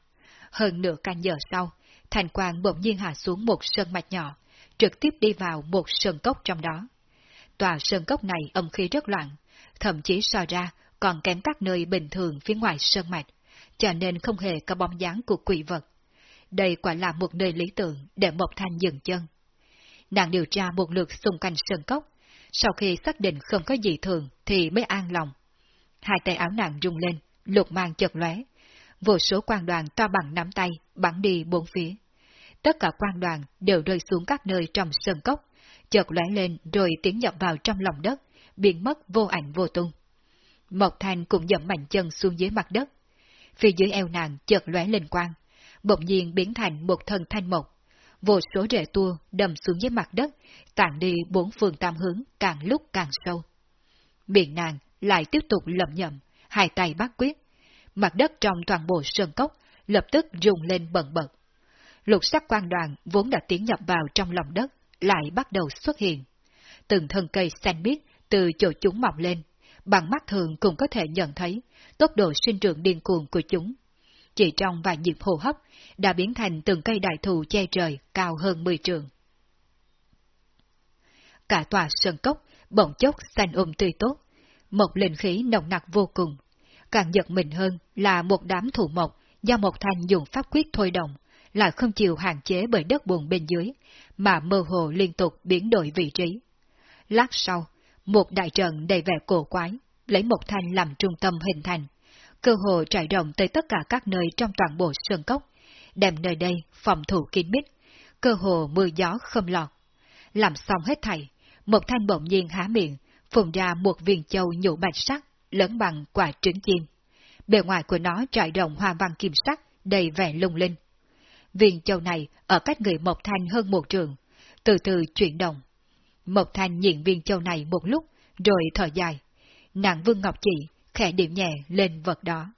Hơn nửa canh giờ sau, thanh quang bỗng nhiên hạ xuống một sơn mạch nhỏ, trực tiếp đi vào một sơn cốc trong đó. Tòa sơn cốc này âm khí rất loạn, thậm chí so ra còn kém các nơi bình thường phía ngoài sơn mạch, cho nên không hề có bóng dáng của quỷ vật. Đây quả là một nơi lý tưởng để Mộc Thanh dừng chân. Nàng điều tra một lượt xung quanh sơn cốc, sau khi xác định không có gì thường thì mới an lòng. Hai tay áo nàng rung lên, lục mang chợt lóe, vô số quan đoàn to bằng nắm tay bắn đi bốn phía. Tất cả quan đoàn đều rơi xuống các nơi trong sơn cốc, chợt lóe lên rồi tiến nhập vào trong lòng đất, biến mất vô ảnh vô tung. Mộc Thanh cũng dậm mạnh chân xuống dưới mặt đất. Phía dưới eo nàng chợt lóe lên quang, bỗng nhiên biến thành một thân thanh mộc. Vô số rễ tua đâm xuống dưới mặt đất, tản đi bốn phương tam hướng càng lúc càng sâu. Miệng nàng lại tiếp tục lầm nhầm, hai tay bắt quyết. Mặt đất trong toàn bộ sơn cốc lập tức rung lên bần bật. Lục sắc quan đoàn vốn đã tiến nhập vào trong lòng đất, lại bắt đầu xuất hiện. Từng thân cây xanh biếc từ chỗ chúng mọc lên, bằng mắt thường cũng có thể nhận thấy tốc độ sinh trưởng điên cuồng của chúng. Chỉ trong vài nhịp hô hấp, đã biến thành từng cây đại thụ che trời cao hơn 10 trường. Cả tòa sơn cốc bỗng chốc xanh ôm um tươi tốt, một linh khí nồng nặc vô cùng. Càng giật mình hơn là một đám thủ mộc do một thanh dùng pháp quyết thôi động, lại không chịu hạn chế bởi đất buồn bên dưới, mà mơ hồ liên tục biến đổi vị trí. Lát sau, một đại trận đầy vẻ cổ quái, lấy một thanh làm trung tâm hình thành, cơ hồ trải rộng tới tất cả các nơi trong toàn bộ sơn cốc, đem nơi đây phòng thủ kín mít, cơ hồ mưa gió không lọt. Làm xong hết thảy, một thanh bỗng nhiên há miệng, phùng ra một viên châu nhũ bạch sắc, lớn bằng quả trứng chim. Bề ngoài của nó trải rộng hoa văn kim sắc, đầy vẻ lung linh. Viên châu này ở cách người Mộc Thanh hơn một trường, từ từ chuyển động. Mộc Thanh nhìn viên châu này một lúc, rồi thở dài. Nàng vương ngọc chỉ, khẽ điểm nhẹ lên vật đó.